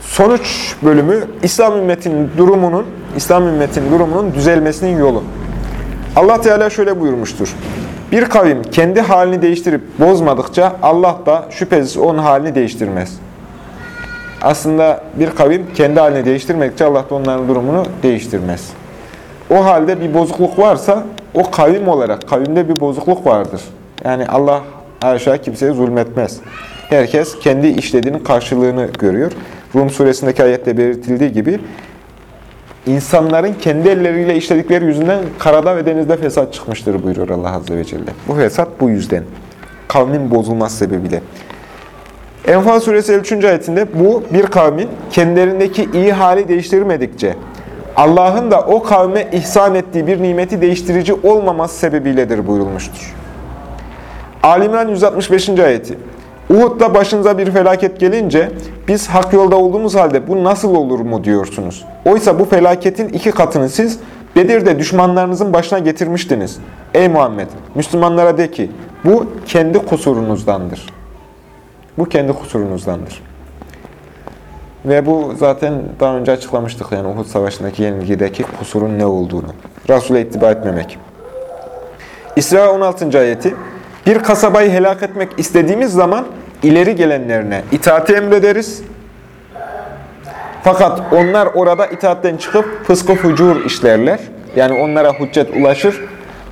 Sonuç bölümü İslam ümmetinin durumunun İslam ümmetinin durumunun düzelmesinin yolu. Allah Teala şöyle buyurmuştur. Bir kavim kendi halini değiştirip bozmadıkça Allah da şüphesiz onun halini değiştirmez. Aslında bir kavim kendi halini değiştirmedikçe Allah da onların durumunu değiştirmez. O halde bir bozukluk varsa o kavim olarak kavimde bir bozukluk vardır. Yani Allah aşağı kimseye zulmetmez. Herkes kendi işlediğinin karşılığını görüyor. Rum suresindeki ayette belirtildiği gibi insanların kendi elleriyle işledikleri yüzünden karada ve denizde fesat çıkmıştır buyuruyor Allah Azze ve Celle. Bu fesat bu yüzden. Kavmin bozulması sebebiyle. Enfal suresi 53. ayetinde bu bir kavmin kendilerindeki iyi hali değiştirmedikçe Allah'ın da o kavme ihsan ettiği bir nimeti değiştirici olmaması sebebiyledir buyurulmuştur. Alimran 165. ayeti Uhud'da başınıza bir felaket gelince biz hak yolda olduğumuz halde bu nasıl olur mu diyorsunuz. Oysa bu felaketin iki katını siz Bedir'de düşmanlarınızın başına getirmiştiniz. Ey Muhammed! Müslümanlara de ki bu kendi kusurunuzdandır. Bu kendi kusurunuzdandır. Ve bu zaten daha önce açıklamıştık yani Uhud Savaşı'ndaki yenilgideki kusurun ne olduğunu. Resul'e ittiba etmemek. İsra 16. ayeti Bir kasabayı helak etmek istediğimiz zaman ileri gelenlerine itaati emrederiz. Fakat onlar orada itaatten çıkıp fıskı fucur işlerler. Yani onlara hüccet ulaşır.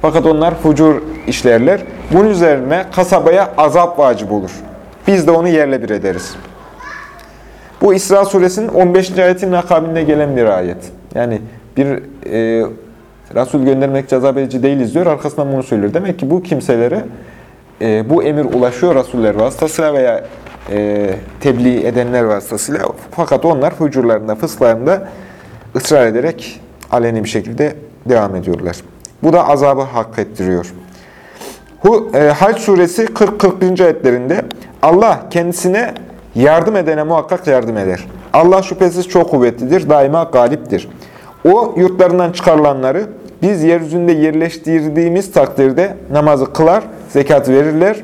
Fakat onlar fucur işlerler. Bunun üzerine kasabaya azap vacip olur. Biz de onu yerle bir ederiz. Bu İsra suresinin 15. ayetinin akabinde gelen bir ayet. Yani bir e, Resul göndermek cezap edici değiliz diyor. Arkasından bunu söylüyor. Demek ki bu kimselere e, bu emir ulaşıyor Rasuller vasıtasıyla veya e, tebliğ edenler vasıtasıyla. Fakat onlar hücurlarında, fısklarında ısrar ederek aleni bir şekilde devam ediyorlar. Bu da azabı hak ettiriyor. Hu, e, Hac suresi 40-41. ayetlerinde Allah kendisine yardım edene muhakkak yardım eder. Allah şüphesiz çok kuvvetlidir, daima galiptir. O yurtlarından çıkarılanları biz yeryüzünde yerleştirdiğimiz takdirde namazı kılar, zekatı verirler,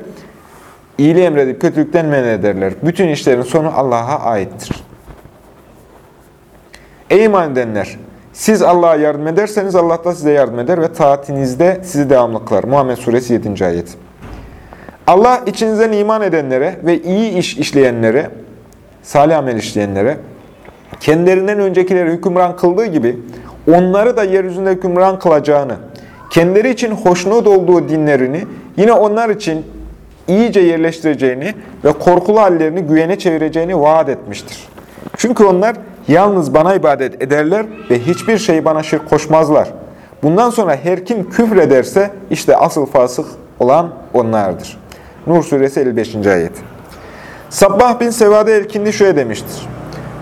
iyiliği emredip kötülükten men ederler. Bütün işlerin sonu Allah'a aittir. Ey iman edenler! Siz Allah'a yardım ederseniz Allah da size yardım eder ve taatinizde sizi devamlı kılar. Muhammed Suresi 7. ayet. Allah içinizden iman edenlere ve iyi iş işleyenlere, salih amel işleyenlere, kendilerinden öncekileri hükümran kıldığı gibi onları da yeryüzünde hükümran kılacağını, kendileri için hoşnut olduğu dinlerini yine onlar için iyice yerleştireceğini ve korkulu hallerini güvene çevireceğini vaat etmiştir. Çünkü onlar yalnız bana ibadet ederler ve hiçbir şey bana şirk koşmazlar. Bundan sonra her kim küfrederse işte asıl fasık olan onlardır. Nur suresi 55. ayet. Sabbah bin Sevade el-Kindi şöyle demiştir.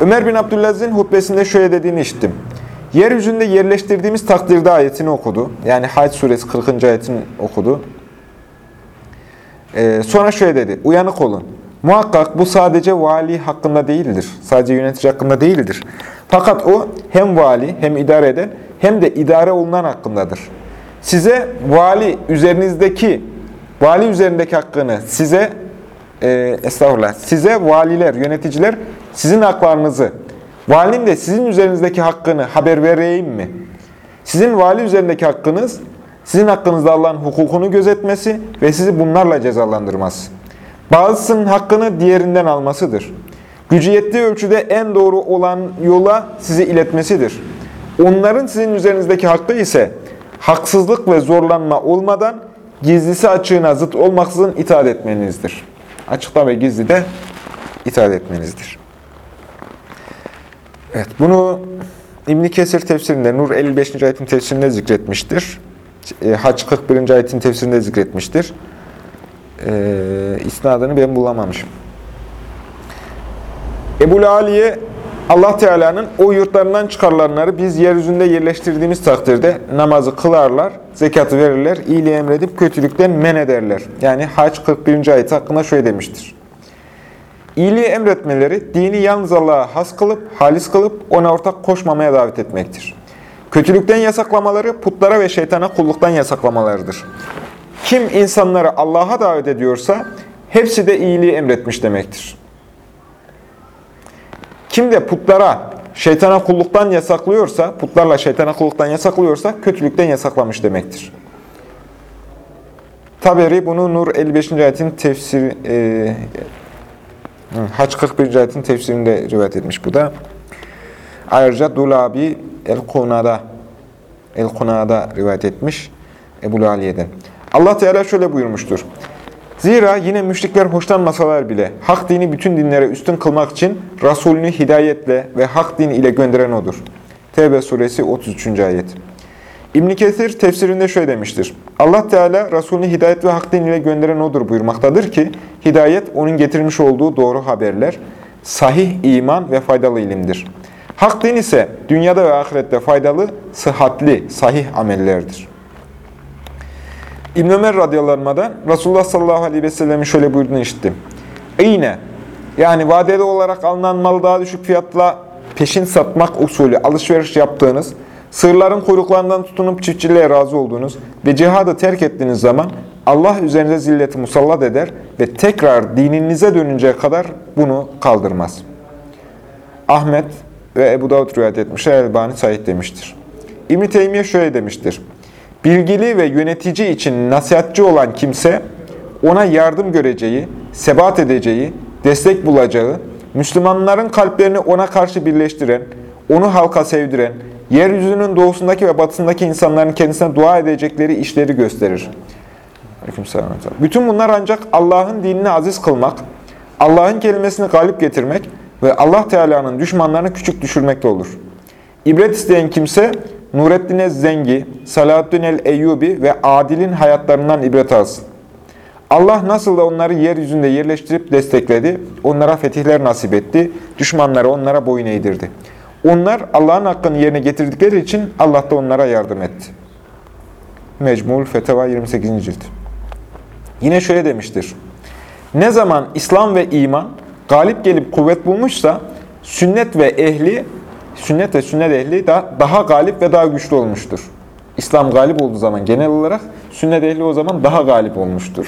Ömer bin Abdülaziz'in hutbesinde şöyle dediğini işittim. Yeryüzünde yerleştirdiğimiz takdirde ayetini okudu. Yani Hac suresi 40. ayetini okudu. Ee, sonra şöyle dedi. Uyanık olun. Muhakkak bu sadece vali hakkında değildir. Sadece yönetici hakkında değildir. Fakat o hem vali hem idare eden hem de idare olunan hakkındadır. Size vali üzerinizdeki vali üzerindeki hakkını size e, estağfurullah size valiler, yöneticiler sizin haklarınızı valinin de sizin üzerinizdeki hakkını haber vereyim mi? Sizin vali üzerindeki hakkınız sizin hakkınızda Allah'ın hukukunu gözetmesi ve sizi bunlarla cezalandırması. Bazısının hakkını diğerinden almasıdır. Gücü yettiği ölçüde en doğru olan yola sizi iletmesidir. Onların sizin üzerinizdeki hakkı ise haksızlık ve zorlanma olmadan gizlisi açığına zıt olmaksızın itaat etmenizdir. Açıkta ve gizli de itaat etmenizdir. Evet, bunu İbn Kesir tefsirinde Nur 55. ayetin tefsirinde zikretmiştir. E, Haç 41. ayetin tefsirinde zikretmiştir. E, isnadını ben bulamamışım. Ebu Aliye Allah Teala'nın o yurtlarından çıkarılanları biz yeryüzünde yerleştirdiğimiz takdirde namazı kılarlar, zekatı verirler, iyiliği emredip kötülükten men ederler. Yani Haç 41. ayet hakkında şöyle demiştir. İyiliği emretmeleri, dini yalnız Allah'a has kılıp, halis kılıp, ona ortak koşmamaya davet etmektir. Kötülükten yasaklamaları, putlara ve şeytana kulluktan yasaklamalarıdır. Kim insanları Allah'a davet ediyorsa, hepsi de iyiliği emretmiş demektir. Kim de putlara, şeytana kulluktan yasaklıyorsa, putlarla şeytana kulluktan yasaklıyorsa, kötülükten yasaklamış demektir. Taberi bunu Nur 55. ayetin tefsiri, e, Haç 41. ayetin tefsirinde rivayet etmiş bu da. Ayrıca Dulabi El-Kuna'da El-Kuna'da rivayet etmiş Ebu Aliye'den. Allah Teala şöyle buyurmuştur. Zira yine müşrikler hoşlanmasalar bile hak dini bütün dinlere üstün kılmak için Resulünü hidayetle ve hak dini ile gönderen O'dur. Tevbe suresi 33. ayet. İbn Kesir tefsirinde şöyle demiştir. Allah Teala Resulünü hidayet ve hak diniyle gönderen O'dur buyurmaktadır ki, hidayet onun getirmiş olduğu doğru haberler, sahih iman ve faydalı ilimdir. Hak din ise dünyada ve ahirette faydalı, sıhhatli, sahih amellerdir. İbn Ömer radıyallahu anh'dan Resulullah sallallahu aleyhi ve sellem'in şöyle buyurduğunu işittim. İğne, yani vadeli olarak alınan malı daha düşük fiyatla peşin satmak usulü alışveriş yaptığınız, sığırların kuyruklarından tutunup çiftçiliğe razı olduğunuz ve cihadı terk ettiğiniz zaman Allah üzerinize zilleti musallat eder ve tekrar dininize dönünceye kadar bunu kaldırmaz. Ahmet ve Ebu Davud rivayet etmişler, Elbani Said demiştir. İbn-i Teymiye şöyle demiştir. Bilgili ve yönetici için nasihatçi olan kimse, ona yardım göreceği, sebat edeceği, destek bulacağı, Müslümanların kalplerini ona karşı birleştiren, onu halka sevdiren, yeryüzünün doğusundaki ve batısındaki insanların kendisine dua edecekleri işleri gösterir. Bütün bunlar ancak Allah'ın dinini aziz kılmak, Allah'ın kelimesini galip getirmek ve Allah Teala'nın düşmanlarını küçük düşürmekte olur. İbret isteyen kimse, Nureddin Ez-Zengi, Salahaddin el-Eyyubi ve Adil'in hayatlarından ibret alsın. Allah nasıl da onları yeryüzünde yerleştirip destekledi, onlara fetihler nasip etti, düşmanları onlara boyun eğdirdi. Onlar Allah'ın hakkını yerine getirdikleri için Allah da onlara yardım etti. Mecmul Feteva 28. cilt. Yine şöyle demiştir. Ne zaman İslam ve iman galip gelip kuvvet bulmuşsa sünnet ve ehli sünnet ve sünnet ehli da daha galip ve daha güçlü olmuştur. İslam galip olduğu zaman genel olarak sünnet ehli o zaman daha galip olmuştur.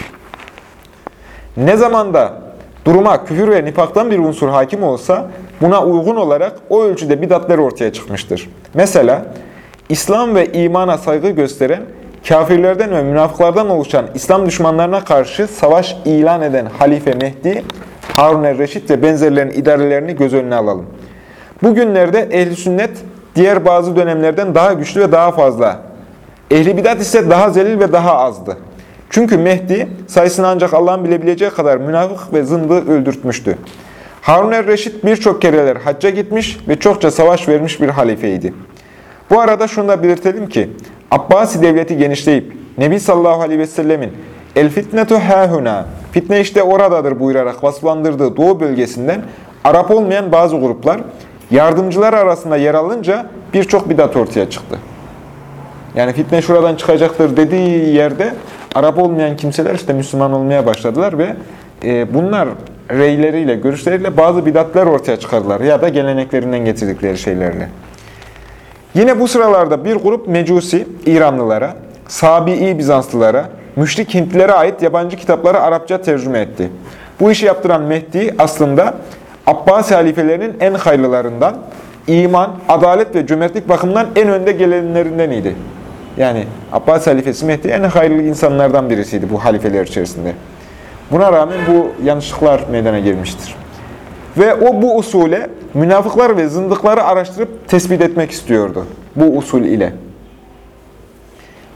Ne zaman da duruma küfür ve nifaktan bir unsur hakim olsa buna uygun olarak o ölçüde bidatler ortaya çıkmıştır. Mesela İslam ve imana saygı gösteren, kafirlerden ve münafıklardan oluşan İslam düşmanlarına karşı savaş ilan eden Halife Mehdi, Harun el-Reşit ve benzerlerinin idarelerini göz önüne alalım. Bugünlerde ehli sünnet diğer bazı dönemlerden daha güçlü ve daha fazla. Ehli bidat ise daha zelil ve daha azdı. Çünkü Mehdi sayısını ancak Allah'ın bilebileceği kadar münafık ve zındı öldürtmüştü. Harun el-Reşit birçok kereler hacca gitmiş ve çokça savaş vermiş bir halifeydi. Bu arada şunu da belirtelim ki, Abbasi devleti genişleyip Nebi sallallahu aleyhi ve sellemin El fitnetu hâhuna. Fitne işte oradadır buyurarak vasıflandırdığı Doğu bölgesinden Arap olmayan bazı gruplar yardımcılar arasında yer alınca birçok bidat ortaya çıktı. Yani fitne şuradan çıkacaktır dediği yerde Arap olmayan kimseler işte Müslüman olmaya başladılar ve e, bunlar reyleriyle, görüşleriyle bazı bidatlar ortaya çıkardılar ya da geleneklerinden getirdikleri şeylerle. Yine bu sıralarda bir grup Mecusi, İranlılara, Sabi'i Bizanslılara, müşrik Hintlilere ait yabancı kitapları Arapça tercüme etti. Bu işi yaptıran Mehdi aslında Abbasi halifelerinin en hayırlılarından, iman, adalet ve cömertlik bakımından en önde gelenlerinden idi. Yani Abbasi halifesi Mehdi en hayırlı insanlardan birisiydi bu halifeler içerisinde. Buna rağmen bu yanlışlıklar meydana gelmiştir. Ve o bu usule münafıklar ve zındıkları araştırıp tespit etmek istiyordu. Bu usul ile.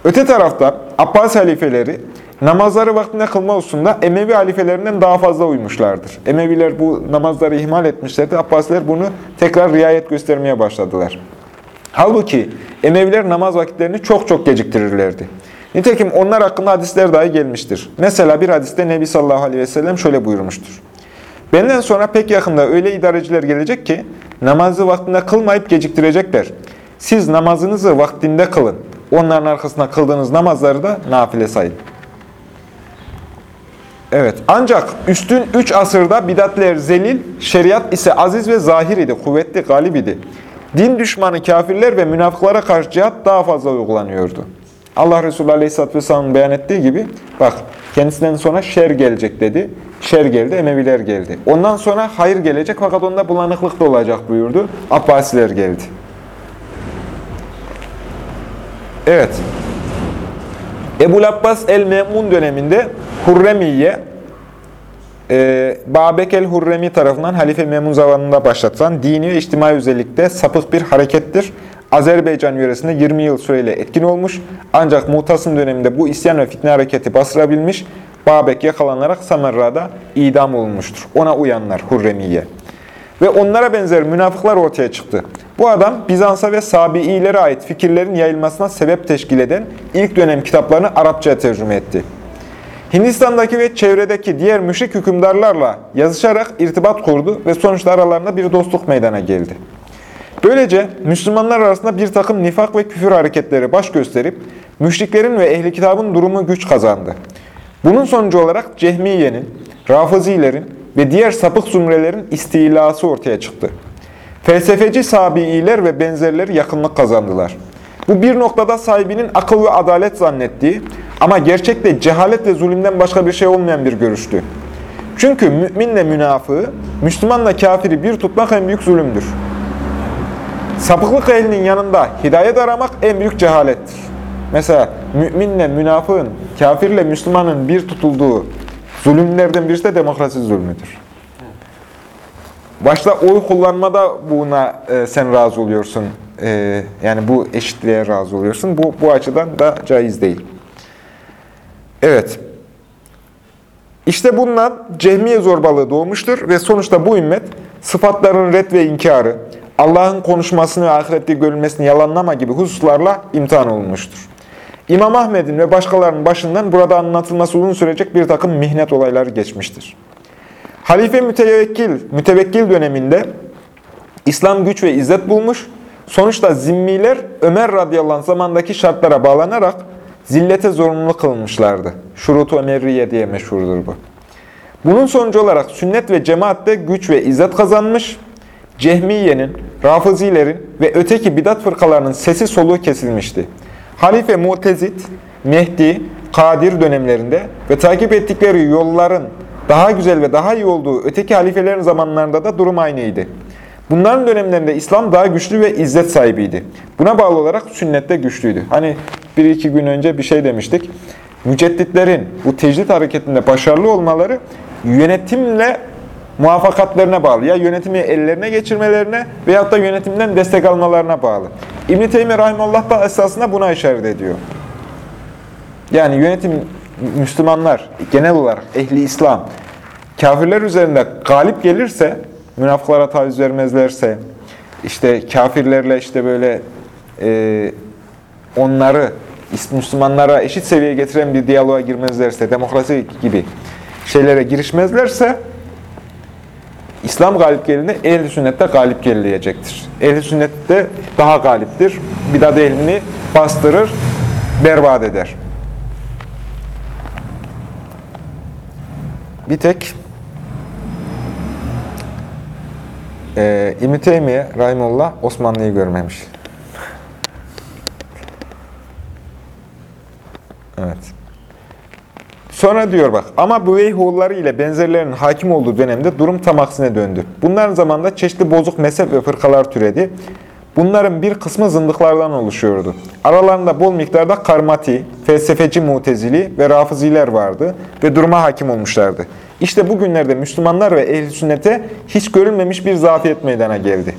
Öte tarafta Abbas halifeleri namazları vaktinde kılma hususunda Emevi halifelerinden daha fazla uymuşlardır. Emeviler bu namazları ihmal etmişlerdi. Abbasiler bunu tekrar riayet göstermeye başladılar. Halbuki Emeviler namaz vakitlerini çok çok geciktirirlerdi. Nitekim onlar hakkında hadisler dahi gelmiştir. Mesela bir hadiste Nebi sallallahu aleyhi ve sellem şöyle buyurmuştur. Benden sonra pek yakında öyle idareciler gelecek ki namazı vaktinde kılmayıp geciktirecekler. Siz namazınızı vaktinde kılın. Onların arkasında kıldığınız namazları da nafile sayın. Evet, ancak üstün üç asırda bidatler zelil, şeriat ise aziz ve zahir idi, kuvvetli, galip idi. Din düşmanı kafirler ve münafıklara karşı cihat daha fazla uygulanıyordu. Allah Resulü Aleyhisselatü Vesselam'ın beyan ettiği gibi, bak kendisinden sonra şer gelecek dedi. Şer geldi, Emeviler geldi. Ondan sonra hayır gelecek fakat onda bulanıklık da olacak buyurdu. Abbasiler geldi. Evet. Ebu Abbas el-Memun döneminde Hurremiye, e, Babek el-Hurremi tarafından Halife Memun zamanında başlatılan dini ve içtimai özellikte sapık bir harekettir. Azerbaycan yöresinde 20 yıl süreyle etkin olmuş. Ancak Mutasım döneminde bu isyan ve fitne hareketi bastırabilmiş. Babek yakalanarak Samarra'da idam olunmuştur. Ona uyanlar Hurremiye. Ve onlara benzer münafıklar ortaya çıktı. Bu adam Bizans'a ve Sabi'ilere ait fikirlerin yayılmasına sebep teşkil eden ilk dönem kitaplarını Arapçaya tercüme etti. Hindistan'daki ve çevredeki diğer müşrik hükümdarlarla yazışarak irtibat kurdu ve sonuçta aralarında bir dostluk meydana geldi. Böylece Müslümanlar arasında bir takım nifak ve küfür hareketleri baş gösterip müşriklerin ve ehli kitabın durumu güç kazandı. Bunun sonucu olarak Cehmiye'nin, Rafizilerin ve diğer sapık zümrelerin istilası ortaya çıktı. Felsefeci Sabi'iler ve benzerleri yakınlık kazandılar. Bu bir noktada sahibinin akıl ve adalet zannettiği ama gerçekte cehalet ve zulümden başka bir şey olmayan bir görüştü. Çünkü müminle münafığı, Müslümanla kafiri bir tutmak en büyük zulümdür. Sapıklık ehlinin yanında hidayet aramak en büyük cehalettir. Mesela müminle münafığın, kafirle Müslümanın bir tutulduğu zulümlerden birisi de demokrasi zulmüdür. Başta oy kullanmada buna e, sen razı oluyorsun. E, yani bu eşitliğe razı oluyorsun. Bu, bu açıdan da caiz değil. Evet. İşte bundan cehmiye zorbalığı doğmuştur ve sonuçta bu ümmet sıfatların red ve inkarı, Allah'ın konuşmasını ve ahirette görülmesini yalanlama gibi hususlarla imtihan olunmuştur. İmam Ahmed'in ve başkalarının başından burada anlatılması uzun sürecek bir takım mihnet olayları geçmiştir. Halife mütevekkil, mütevekkil döneminde İslam güç ve izzet bulmuş, sonuçta zimmiler Ömer radıyallahu anh zamandaki şartlara bağlanarak zillete zorunlu kılmışlardı. Şurut-u Ömerriye diye meşhurdur bu. Bunun sonucu olarak sünnet ve cemaatte güç ve izzet kazanmış, Cehmiye'nin, Rafizilerin ve öteki bidat fırkalarının sesi soluğu kesilmişti. Halife Mu'tezit, Mehdi, Kadir dönemlerinde ve takip ettikleri yolların daha güzel ve daha iyi olduğu öteki halifelerin zamanlarında da durum aynıydı. Bunların dönemlerinde İslam daha güçlü ve izzet sahibiydi. Buna bağlı olarak sünnette güçlüydü. Hani bir iki gün önce bir şey demiştik. Mücedditlerin bu tecdit hareketinde başarılı olmaları yönetimle muvaffakatlarına bağlı. Ya yönetimi ellerine geçirmelerine veyahut da yönetimden destek almalarına bağlı. İbn-i Teymi Rahimullah da esasında buna işaret ediyor. Yani yönetim Müslümanlar genel olarak ehli İslam kafirler üzerinde galip gelirse, münafıklara taviz vermezlerse, işte kafirlerle işte böyle e, onları Müslümanlara eşit seviyeye getiren bir diyaloğa girmezlerse, demokrasi gibi şeylere girişmezlerse İslam galip geldiğinde ehl-i sünnette galip gelinecektir. Ehl-i sünnette daha galiptir. Bidat ehlini bastırır, berbat eder. Bir tek e, İbn-i Rahimullah Osmanlı'yı görmemiş. Evet. Sonra diyor bak, ama bu Beyhoğulları ile benzerlerinin hakim olduğu dönemde durum tam aksine döndü. Bunların zamanında çeşitli bozuk mezhep ve fırkalar türedi. Bunların bir kısmı zındıklardan oluşuyordu. Aralarında bol miktarda karmati, felsefeci mutezili ve rafıziler vardı ve duruma hakim olmuşlardı. İşte bugünlerde Müslümanlar ve ehl sünnete hiç görülmemiş bir zafiyet meydana geldi.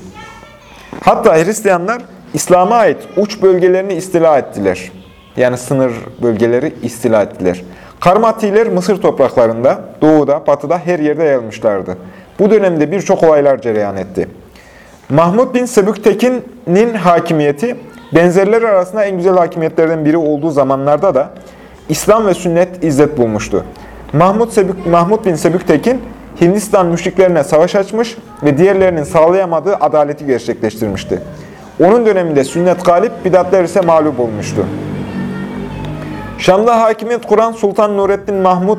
Hatta Hristiyanlar İslam'a ait uç bölgelerini istila ettiler. Yani sınır bölgeleri istila ettiler. Karmatiler Mısır topraklarında, doğuda, batıda her yerde yayılmışlardı. Bu dönemde birçok olaylar cereyan etti. Mahmud bin Sebüktekin'in hakimiyeti, benzerler arasında en güzel hakimiyetlerden biri olduğu zamanlarda da İslam ve sünnet izzet bulmuştu. Mahmud, Sebük, Mahmud bin Sebüktekin, Hindistan müşriklerine savaş açmış ve diğerlerinin sağlayamadığı adaleti gerçekleştirmişti. Onun döneminde sünnet galip, bidatler ise mağlup olmuştu. Şam'da hakimiyet kuran Sultan Nurettin Mahmud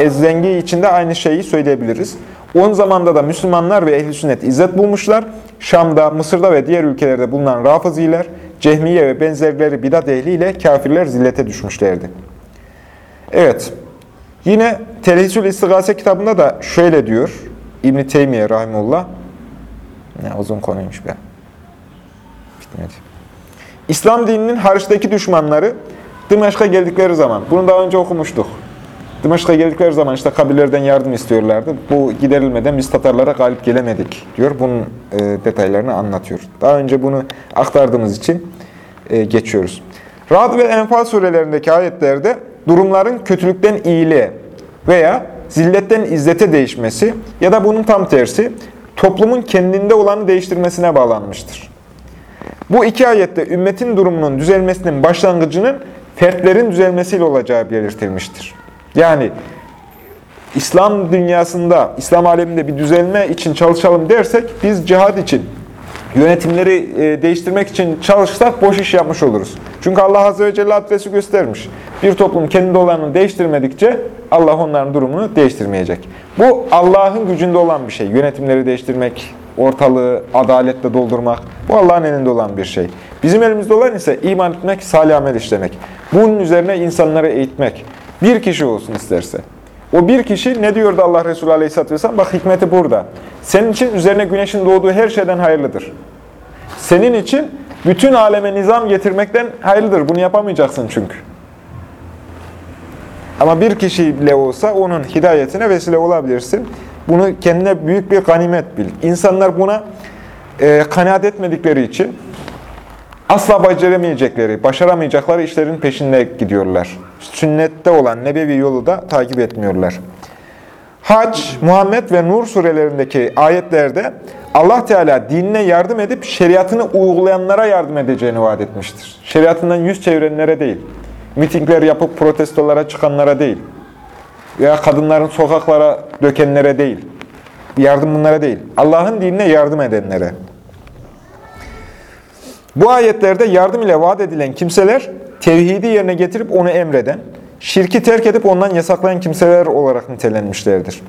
Ezzengi için de aynı şeyi söyleyebiliriz. Onun zamanda da Müslümanlar ve ehl sünnet izzet bulmuşlar. Şam'da, Mısır'da ve diğer ülkelerde bulunan Rafiziler, Cehmiye ve benzerleri bidat ehliyle kafirler zillete düşmüşlerdi. Evet, yine Telhisül İstigase kitabında da şöyle diyor İbn-i Teymiye Rahimullah. Ne uzun konuymuş be. Bitmedi. İslam dininin hariçteki düşmanları Dımeşk'a geldikleri zaman, bunu daha önce okumuştuk. Dımeşk'a geldikleri zaman işte kabirlerden yardım istiyorlardı. Bu giderilmeden biz Tatarlara galip gelemedik diyor. Bunun e, detaylarını anlatıyor. Daha önce bunu aktardığımız için e, geçiyoruz. Ra'd ve Enfal surelerindeki ayetlerde durumların kötülükten iyiliğe veya zilletten izzete değişmesi ya da bunun tam tersi toplumun kendinde olanı değiştirmesine bağlanmıştır. Bu iki ayette ümmetin durumunun düzelmesinin başlangıcının fertlerin düzelmesiyle olacağı belirtilmiştir. Yani İslam dünyasında, İslam aleminde bir düzelme için çalışalım dersek biz cihad için, yönetimleri e, değiştirmek için çalışsak boş iş yapmış oluruz. Çünkü Allah Azze ve Celle adresi göstermiş. Bir toplum kendi olanını değiştirmedikçe Allah onların durumunu değiştirmeyecek. Bu Allah'ın gücünde olan bir şey. Yönetimleri değiştirmek, ortalığı adaletle doldurmak. Bu Allah'ın elinde olan bir şey. Bizim elimizde olan ise iman etmek, salih amel işlemek. Bunun üzerine insanları eğitmek. Bir kişi olsun isterse. O bir kişi ne diyordu Allah Resulü Aleyhisselatü Vesselam? Bak hikmeti burada. Senin için üzerine güneşin doğduğu her şeyden hayırlıdır. Senin için bütün aleme nizam getirmekten hayırlıdır. Bunu yapamayacaksın çünkü. Ama bir kişi bile olsa onun hidayetine vesile olabilirsin. Bunu kendine büyük bir ganimet bil. İnsanlar buna e, kanaat etmedikleri için asla beceremeyecekleri, başaramayacakları işlerin peşinde gidiyorlar. Sünnette olan nebevi yolu da takip etmiyorlar. Hac, Muhammed ve Nur surelerindeki ayetlerde Allah Teala dinine yardım edip şeriatını uygulayanlara yardım edeceğini vaat etmiştir. Şeriatından yüz çevirenlere değil, mitingler yapıp protestolara çıkanlara değil, veya kadınların sokaklara dökenlere değil, yardım bunlara değil, Allah'ın dinine yardım edenlere. Bu ayetlerde yardım ile vaat edilen kimseler, tevhidi yerine getirip onu emreden, şirki terk edip ondan yasaklayan kimseler olarak nitelenmişlerdir.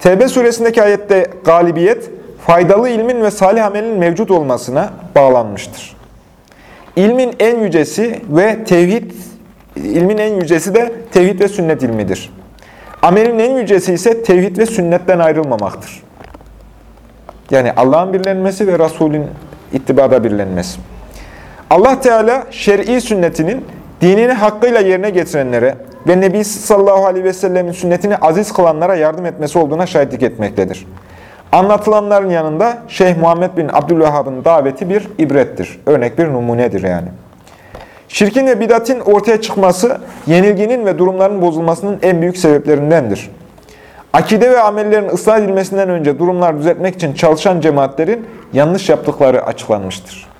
Tevbe suresindeki ayette galibiyet, faydalı ilmin ve salih amelin mevcut olmasına bağlanmıştır. İlmin en yücesi ve tevhid, ilmin en yücesi de tevhid ve sünnet ilmidir. Amelin en yücesi ise tevhid ve sünnetten ayrılmamaktır. Yani Allah'ın birlenmesi ve Resulün ittibada birlenmesi. Allah Teala şer'i sünnetinin dinini hakkıyla yerine getirenlere ve Nebi sallallahu aleyhi ve sellemin sünnetini aziz kılanlara yardım etmesi olduğuna şahitlik etmektedir. Anlatılanların yanında Şeyh Muhammed bin Abdülvehhab'ın daveti bir ibrettir. Örnek bir numunedir yani. Şirkin ve bidatin ortaya çıkması, yenilginin ve durumların bozulmasının en büyük sebeplerindendir. Akide ve amellerin ıslah edilmesinden önce durumlar düzeltmek için çalışan cemaatlerin yanlış yaptıkları açıklanmıştır.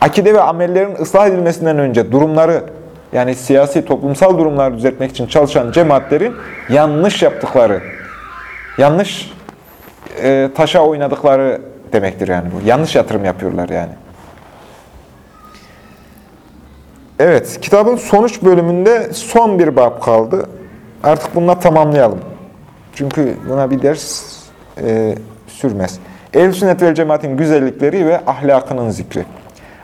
Akide ve amellerin ıslah edilmesinden önce durumları yani siyasi toplumsal durumları düzeltmek için çalışan cemaatlerin yanlış yaptıkları, yanlış e, taşa oynadıkları demektir yani bu. Yanlış yatırım yapıyorlar yani. Evet, kitabın sonuç bölümünde son bir bab kaldı. Artık bununla tamamlayalım. Çünkü buna bir ders e, sürmez. Ehl-i sünnet vel cemaatin güzellikleri ve ahlakının zikri.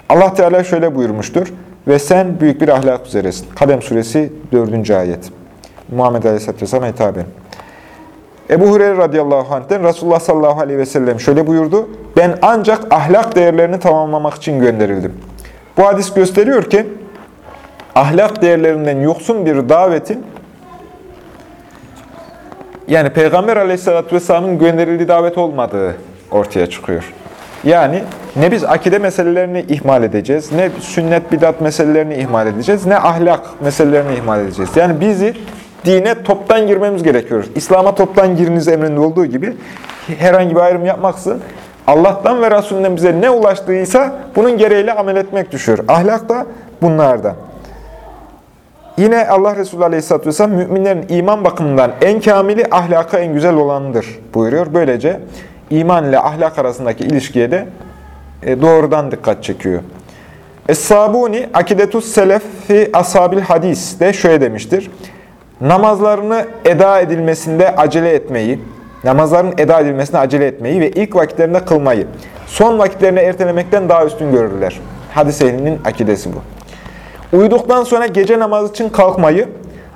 Allah Teala şöyle buyurmuştur. Ve sen büyük bir ahlak üzeresin. Kadem suresi 4. ayet. Muhammed Aleyhisselatü Vesselam'a hitaben. Ebu Hureyre radıyallahu anh'ten Resulullah sallallahu aleyhi ve sellem şöyle buyurdu. Ben ancak ahlak değerlerini tamamlamak için gönderildim. Bu hadis gösteriyor ki ahlak değerlerinden yoksun bir davetin yani Peygamber aleyhissalatü vesselamın gönderildiği davet olmadığı ortaya çıkıyor. Yani ne biz akide meselelerini ihmal edeceğiz, ne sünnet bidat meselelerini ihmal edeceğiz, ne ahlak meselelerini ihmal edeceğiz. Yani bizi dine toptan girmemiz gerekiyor. İslam'a toptan giriniz emrinde olduğu gibi herhangi bir ayrım yapmaksızın Allah'tan ve Resulünden bize ne ulaştıysa bunun gereğiyle amel etmek düşüyor. Ahlak da bunlardan. Yine Allah Resulü Aleyhisselatü Vesselam müminlerin iman bakımından en kamili ahlaka en güzel olanıdır buyuruyor. Böylece iman ile ahlak arasındaki ilişkiye de e, doğrudan dikkat çekiyor. Es-Sabuni Akidetus Selefi Ashabil Hadis de şöyle demiştir. Namazlarını eda edilmesinde acele etmeyi, namazların eda edilmesine acele etmeyi ve ilk vakitlerinde kılmayı, son vakitlerine ertelemekten daha üstün görürler. Hadis ehlinin akidesi bu. Uyuduktan sonra gece namazı için kalkmayı,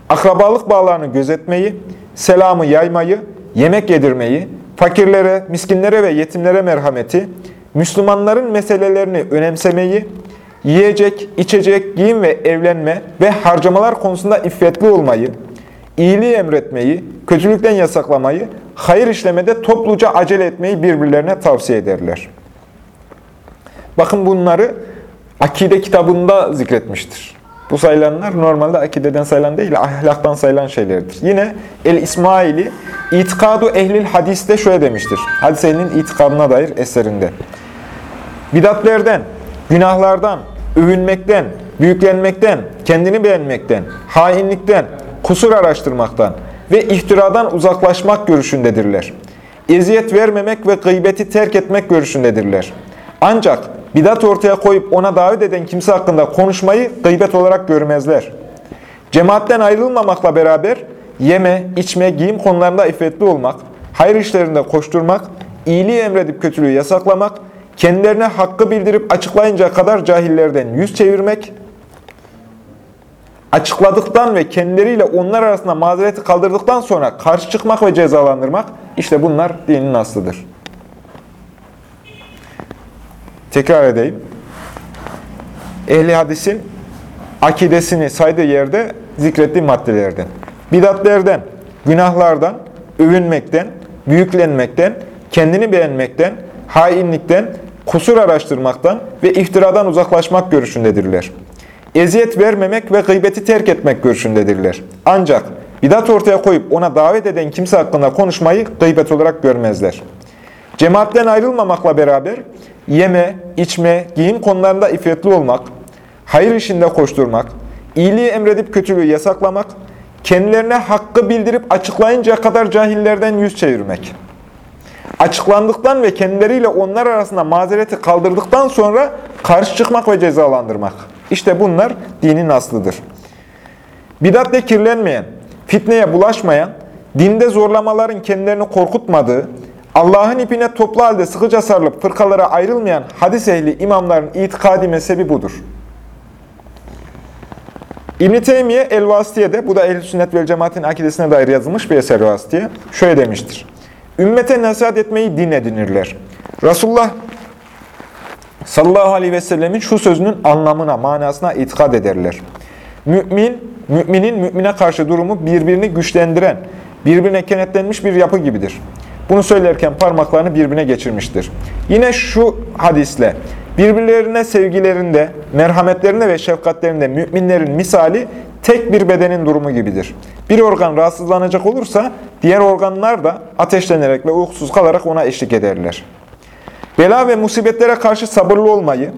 akrabalık bağlarını gözetmeyi, selamı yaymayı, yemek yedirmeyi, fakirlere, miskinlere ve yetimlere merhameti, Müslümanların meselelerini önemsemeyi, yiyecek, içecek, giyim ve evlenme ve harcamalar konusunda iffetli olmayı, iyiliği emretmeyi, kötülükten yasaklamayı, hayır işlemede topluca acele etmeyi birbirlerine tavsiye ederler. Bakın bunları akide kitabında zikretmiştir. Bu sayılanlar normalde akideden sayılan değil, ahlaktan sayılan şeylerdir. Yine El-İsmaili İtikadu Ehlil Hadis'te şöyle demiştir. Hadis ehlinin itikadına dair eserinde. Bidatlerden, günahlardan, övünmekten, büyüklenmekten, kendini beğenmekten, hainlikten, kusur araştırmaktan ve ihtiradan uzaklaşmak görüşündedirler. Eziyet vermemek ve gıybeti terk etmek görüşündedirler. Ancak bidat ortaya koyup ona davet eden kimse hakkında konuşmayı gıybet olarak görmezler. Cemaatten ayrılmamakla beraber yeme, içme, giyim konularında iffetli olmak, hayır işlerinde koşturmak, iyiliği emredip kötülüğü yasaklamak, kendilerine hakkı bildirip açıklayınca kadar cahillerden yüz çevirmek, açıkladıktan ve kendileriyle onlar arasında mazereti kaldırdıktan sonra karşı çıkmak ve cezalandırmak, işte bunlar dinin aslıdır. Tekrar edeyim. Ehli hadisin akidesini saydığı yerde zikrettiği maddelerden. Bidatlerden, günahlardan, övünmekten, büyüklenmekten, kendini beğenmekten, hainlikten, kusur araştırmaktan ve iftiradan uzaklaşmak görüşündedirler. Eziyet vermemek ve gıybeti terk etmek görüşündedirler. Ancak bidat ortaya koyup ona davet eden kimse hakkında konuşmayı gıybet olarak görmezler. Cemaatten ayrılmamakla beraber yeme, içme, giyim konularında iffetli olmak, hayır işinde koşturmak, iyiliği emredip kötülüğü yasaklamak, kendilerine hakkı bildirip açıklayıncaya kadar cahillerden yüz çevirmek. Açıklandıktan ve kendileriyle onlar arasında mazereti kaldırdıktan sonra karşı çıkmak ve cezalandırmak. İşte bunlar dinin aslıdır. Bidatle kirlenmeyen, fitneye bulaşmayan, dinde zorlamaların kendilerini korkutmadığı, Allah'ın ipine toplu halde sıkıca sarılıp fırkalara ayrılmayan hadis ehli imamların itikadi mezhebi budur. İbn-i Teymiye El-Vasitiye'de, bu da ehl Sünnet ve Cemaat'in akidesine dair yazılmış bir eser Vasitiye, şöyle demiştir. Ümmete nasihat etmeyi din edinirler. Resulullah sallallahu aleyhi ve sellemin şu sözünün anlamına, manasına itikad ederler. Mümin, müminin mümine karşı durumu birbirini güçlendiren, birbirine kenetlenmiş bir yapı gibidir. Bunu söylerken parmaklarını birbirine geçirmiştir. Yine şu hadisle, birbirlerine sevgilerinde, merhametlerinde ve şefkatlerinde müminlerin misali tek bir bedenin durumu gibidir. Bir organ rahatsızlanacak olursa diğer organlar da ateşlenerek ve uykusuz kalarak ona eşlik ederler. Bela ve musibetlere karşı sabırlı olmayı,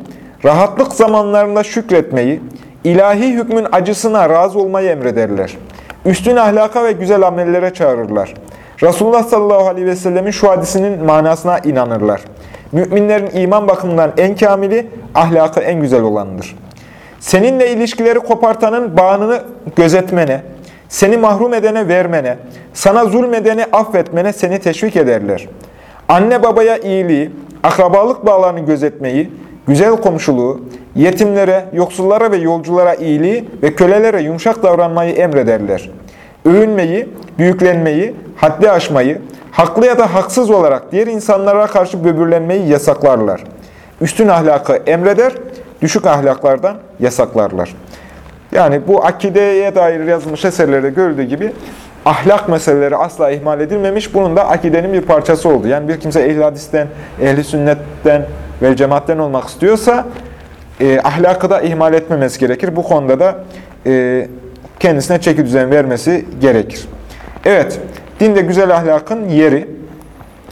rahatlık zamanlarında şükretmeyi, İlahi hükmün acısına razı olmayı emrederler. Üstün ahlaka ve güzel amellere çağırırlar. Resulullah sallallahu aleyhi ve sellemin şu hadisinin manasına inanırlar. Müminlerin iman bakımından en kamili, ahlakı en güzel olanıdır. Seninle ilişkileri kopartanın bağını gözetmene, seni mahrum edene vermene, sana zulmedeni affetmene seni teşvik ederler. Anne babaya iyiliği, akrabalık bağlarını gözetmeyi, güzel komşuluğu, yetimlere, yoksullara ve yolculara iyiliği ve kölelere yumuşak davranmayı emrederler. Övünmeyi, büyüklenmeyi, haddi aşmayı, haklı ya da haksız olarak diğer insanlara karşı böbürlenmeyi yasaklarlar. Üstün ahlakı emreder, düşük ahlaklardan yasaklarlar. Yani bu akideye dair yazılmış eserlerde görüldüğü gibi ahlak meseleleri asla ihmal edilmemiş. Bunun da akidenin bir parçası oldu. Yani bir kimse ehl hadisten, ehli sünnetten ve cemaatten olmak istiyorsa e, ahlakı da ihmal etmemesi gerekir. Bu konuda da e, kendisine çeki düzen vermesi gerekir. Evet, dinde güzel ahlakın yeri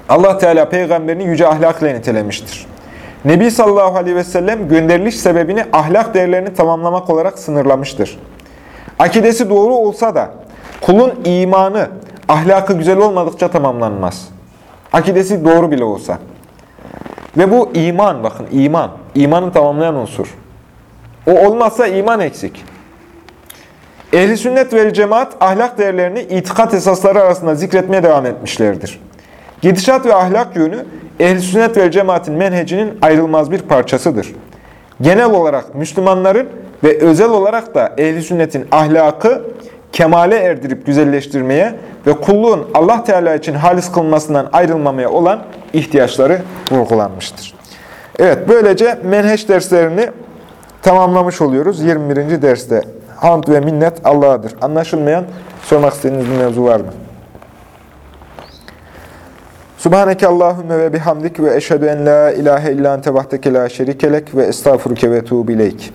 Allah Teala peygamberini yüce ahlakla nitelemiştir. Nebi sallallahu aleyhi ve sellem gönderiliş sebebini ahlak değerlerini tamamlamak olarak sınırlamıştır. Akidesi doğru olsa da kulun imanı, ahlakı güzel olmadıkça tamamlanmaz. Akidesi doğru bile olsa. Ve bu iman, bakın iman, imanı tamamlayan unsur. O olmazsa iman eksik. Ehli sünnet ve cemaat ahlak değerlerini itikat esasları arasında zikretmeye devam etmişlerdir. Gidişat ve ahlak yönü ehl sünnet ve cemaatin menhecinin ayrılmaz bir parçasıdır. Genel olarak Müslümanların ve özel olarak da ehl sünnetin ahlakı kemale erdirip güzelleştirmeye ve kulluğun Allah Teala için halis kılmasından ayrılmamaya olan ihtiyaçları vurgulanmıştır. Evet, böylece menheç derslerini tamamlamış oluyoruz 21. derste. Hamd ve minnet Allah'adır. Anlaşılmayan, sormak istediğiniz bir mevzu var mı? Subhaneke Allahümme ve bihamdik ve eşhedü en la ilahe illa ente vahdeke la şerikelek ve estağfuruke ve tuğbileyk.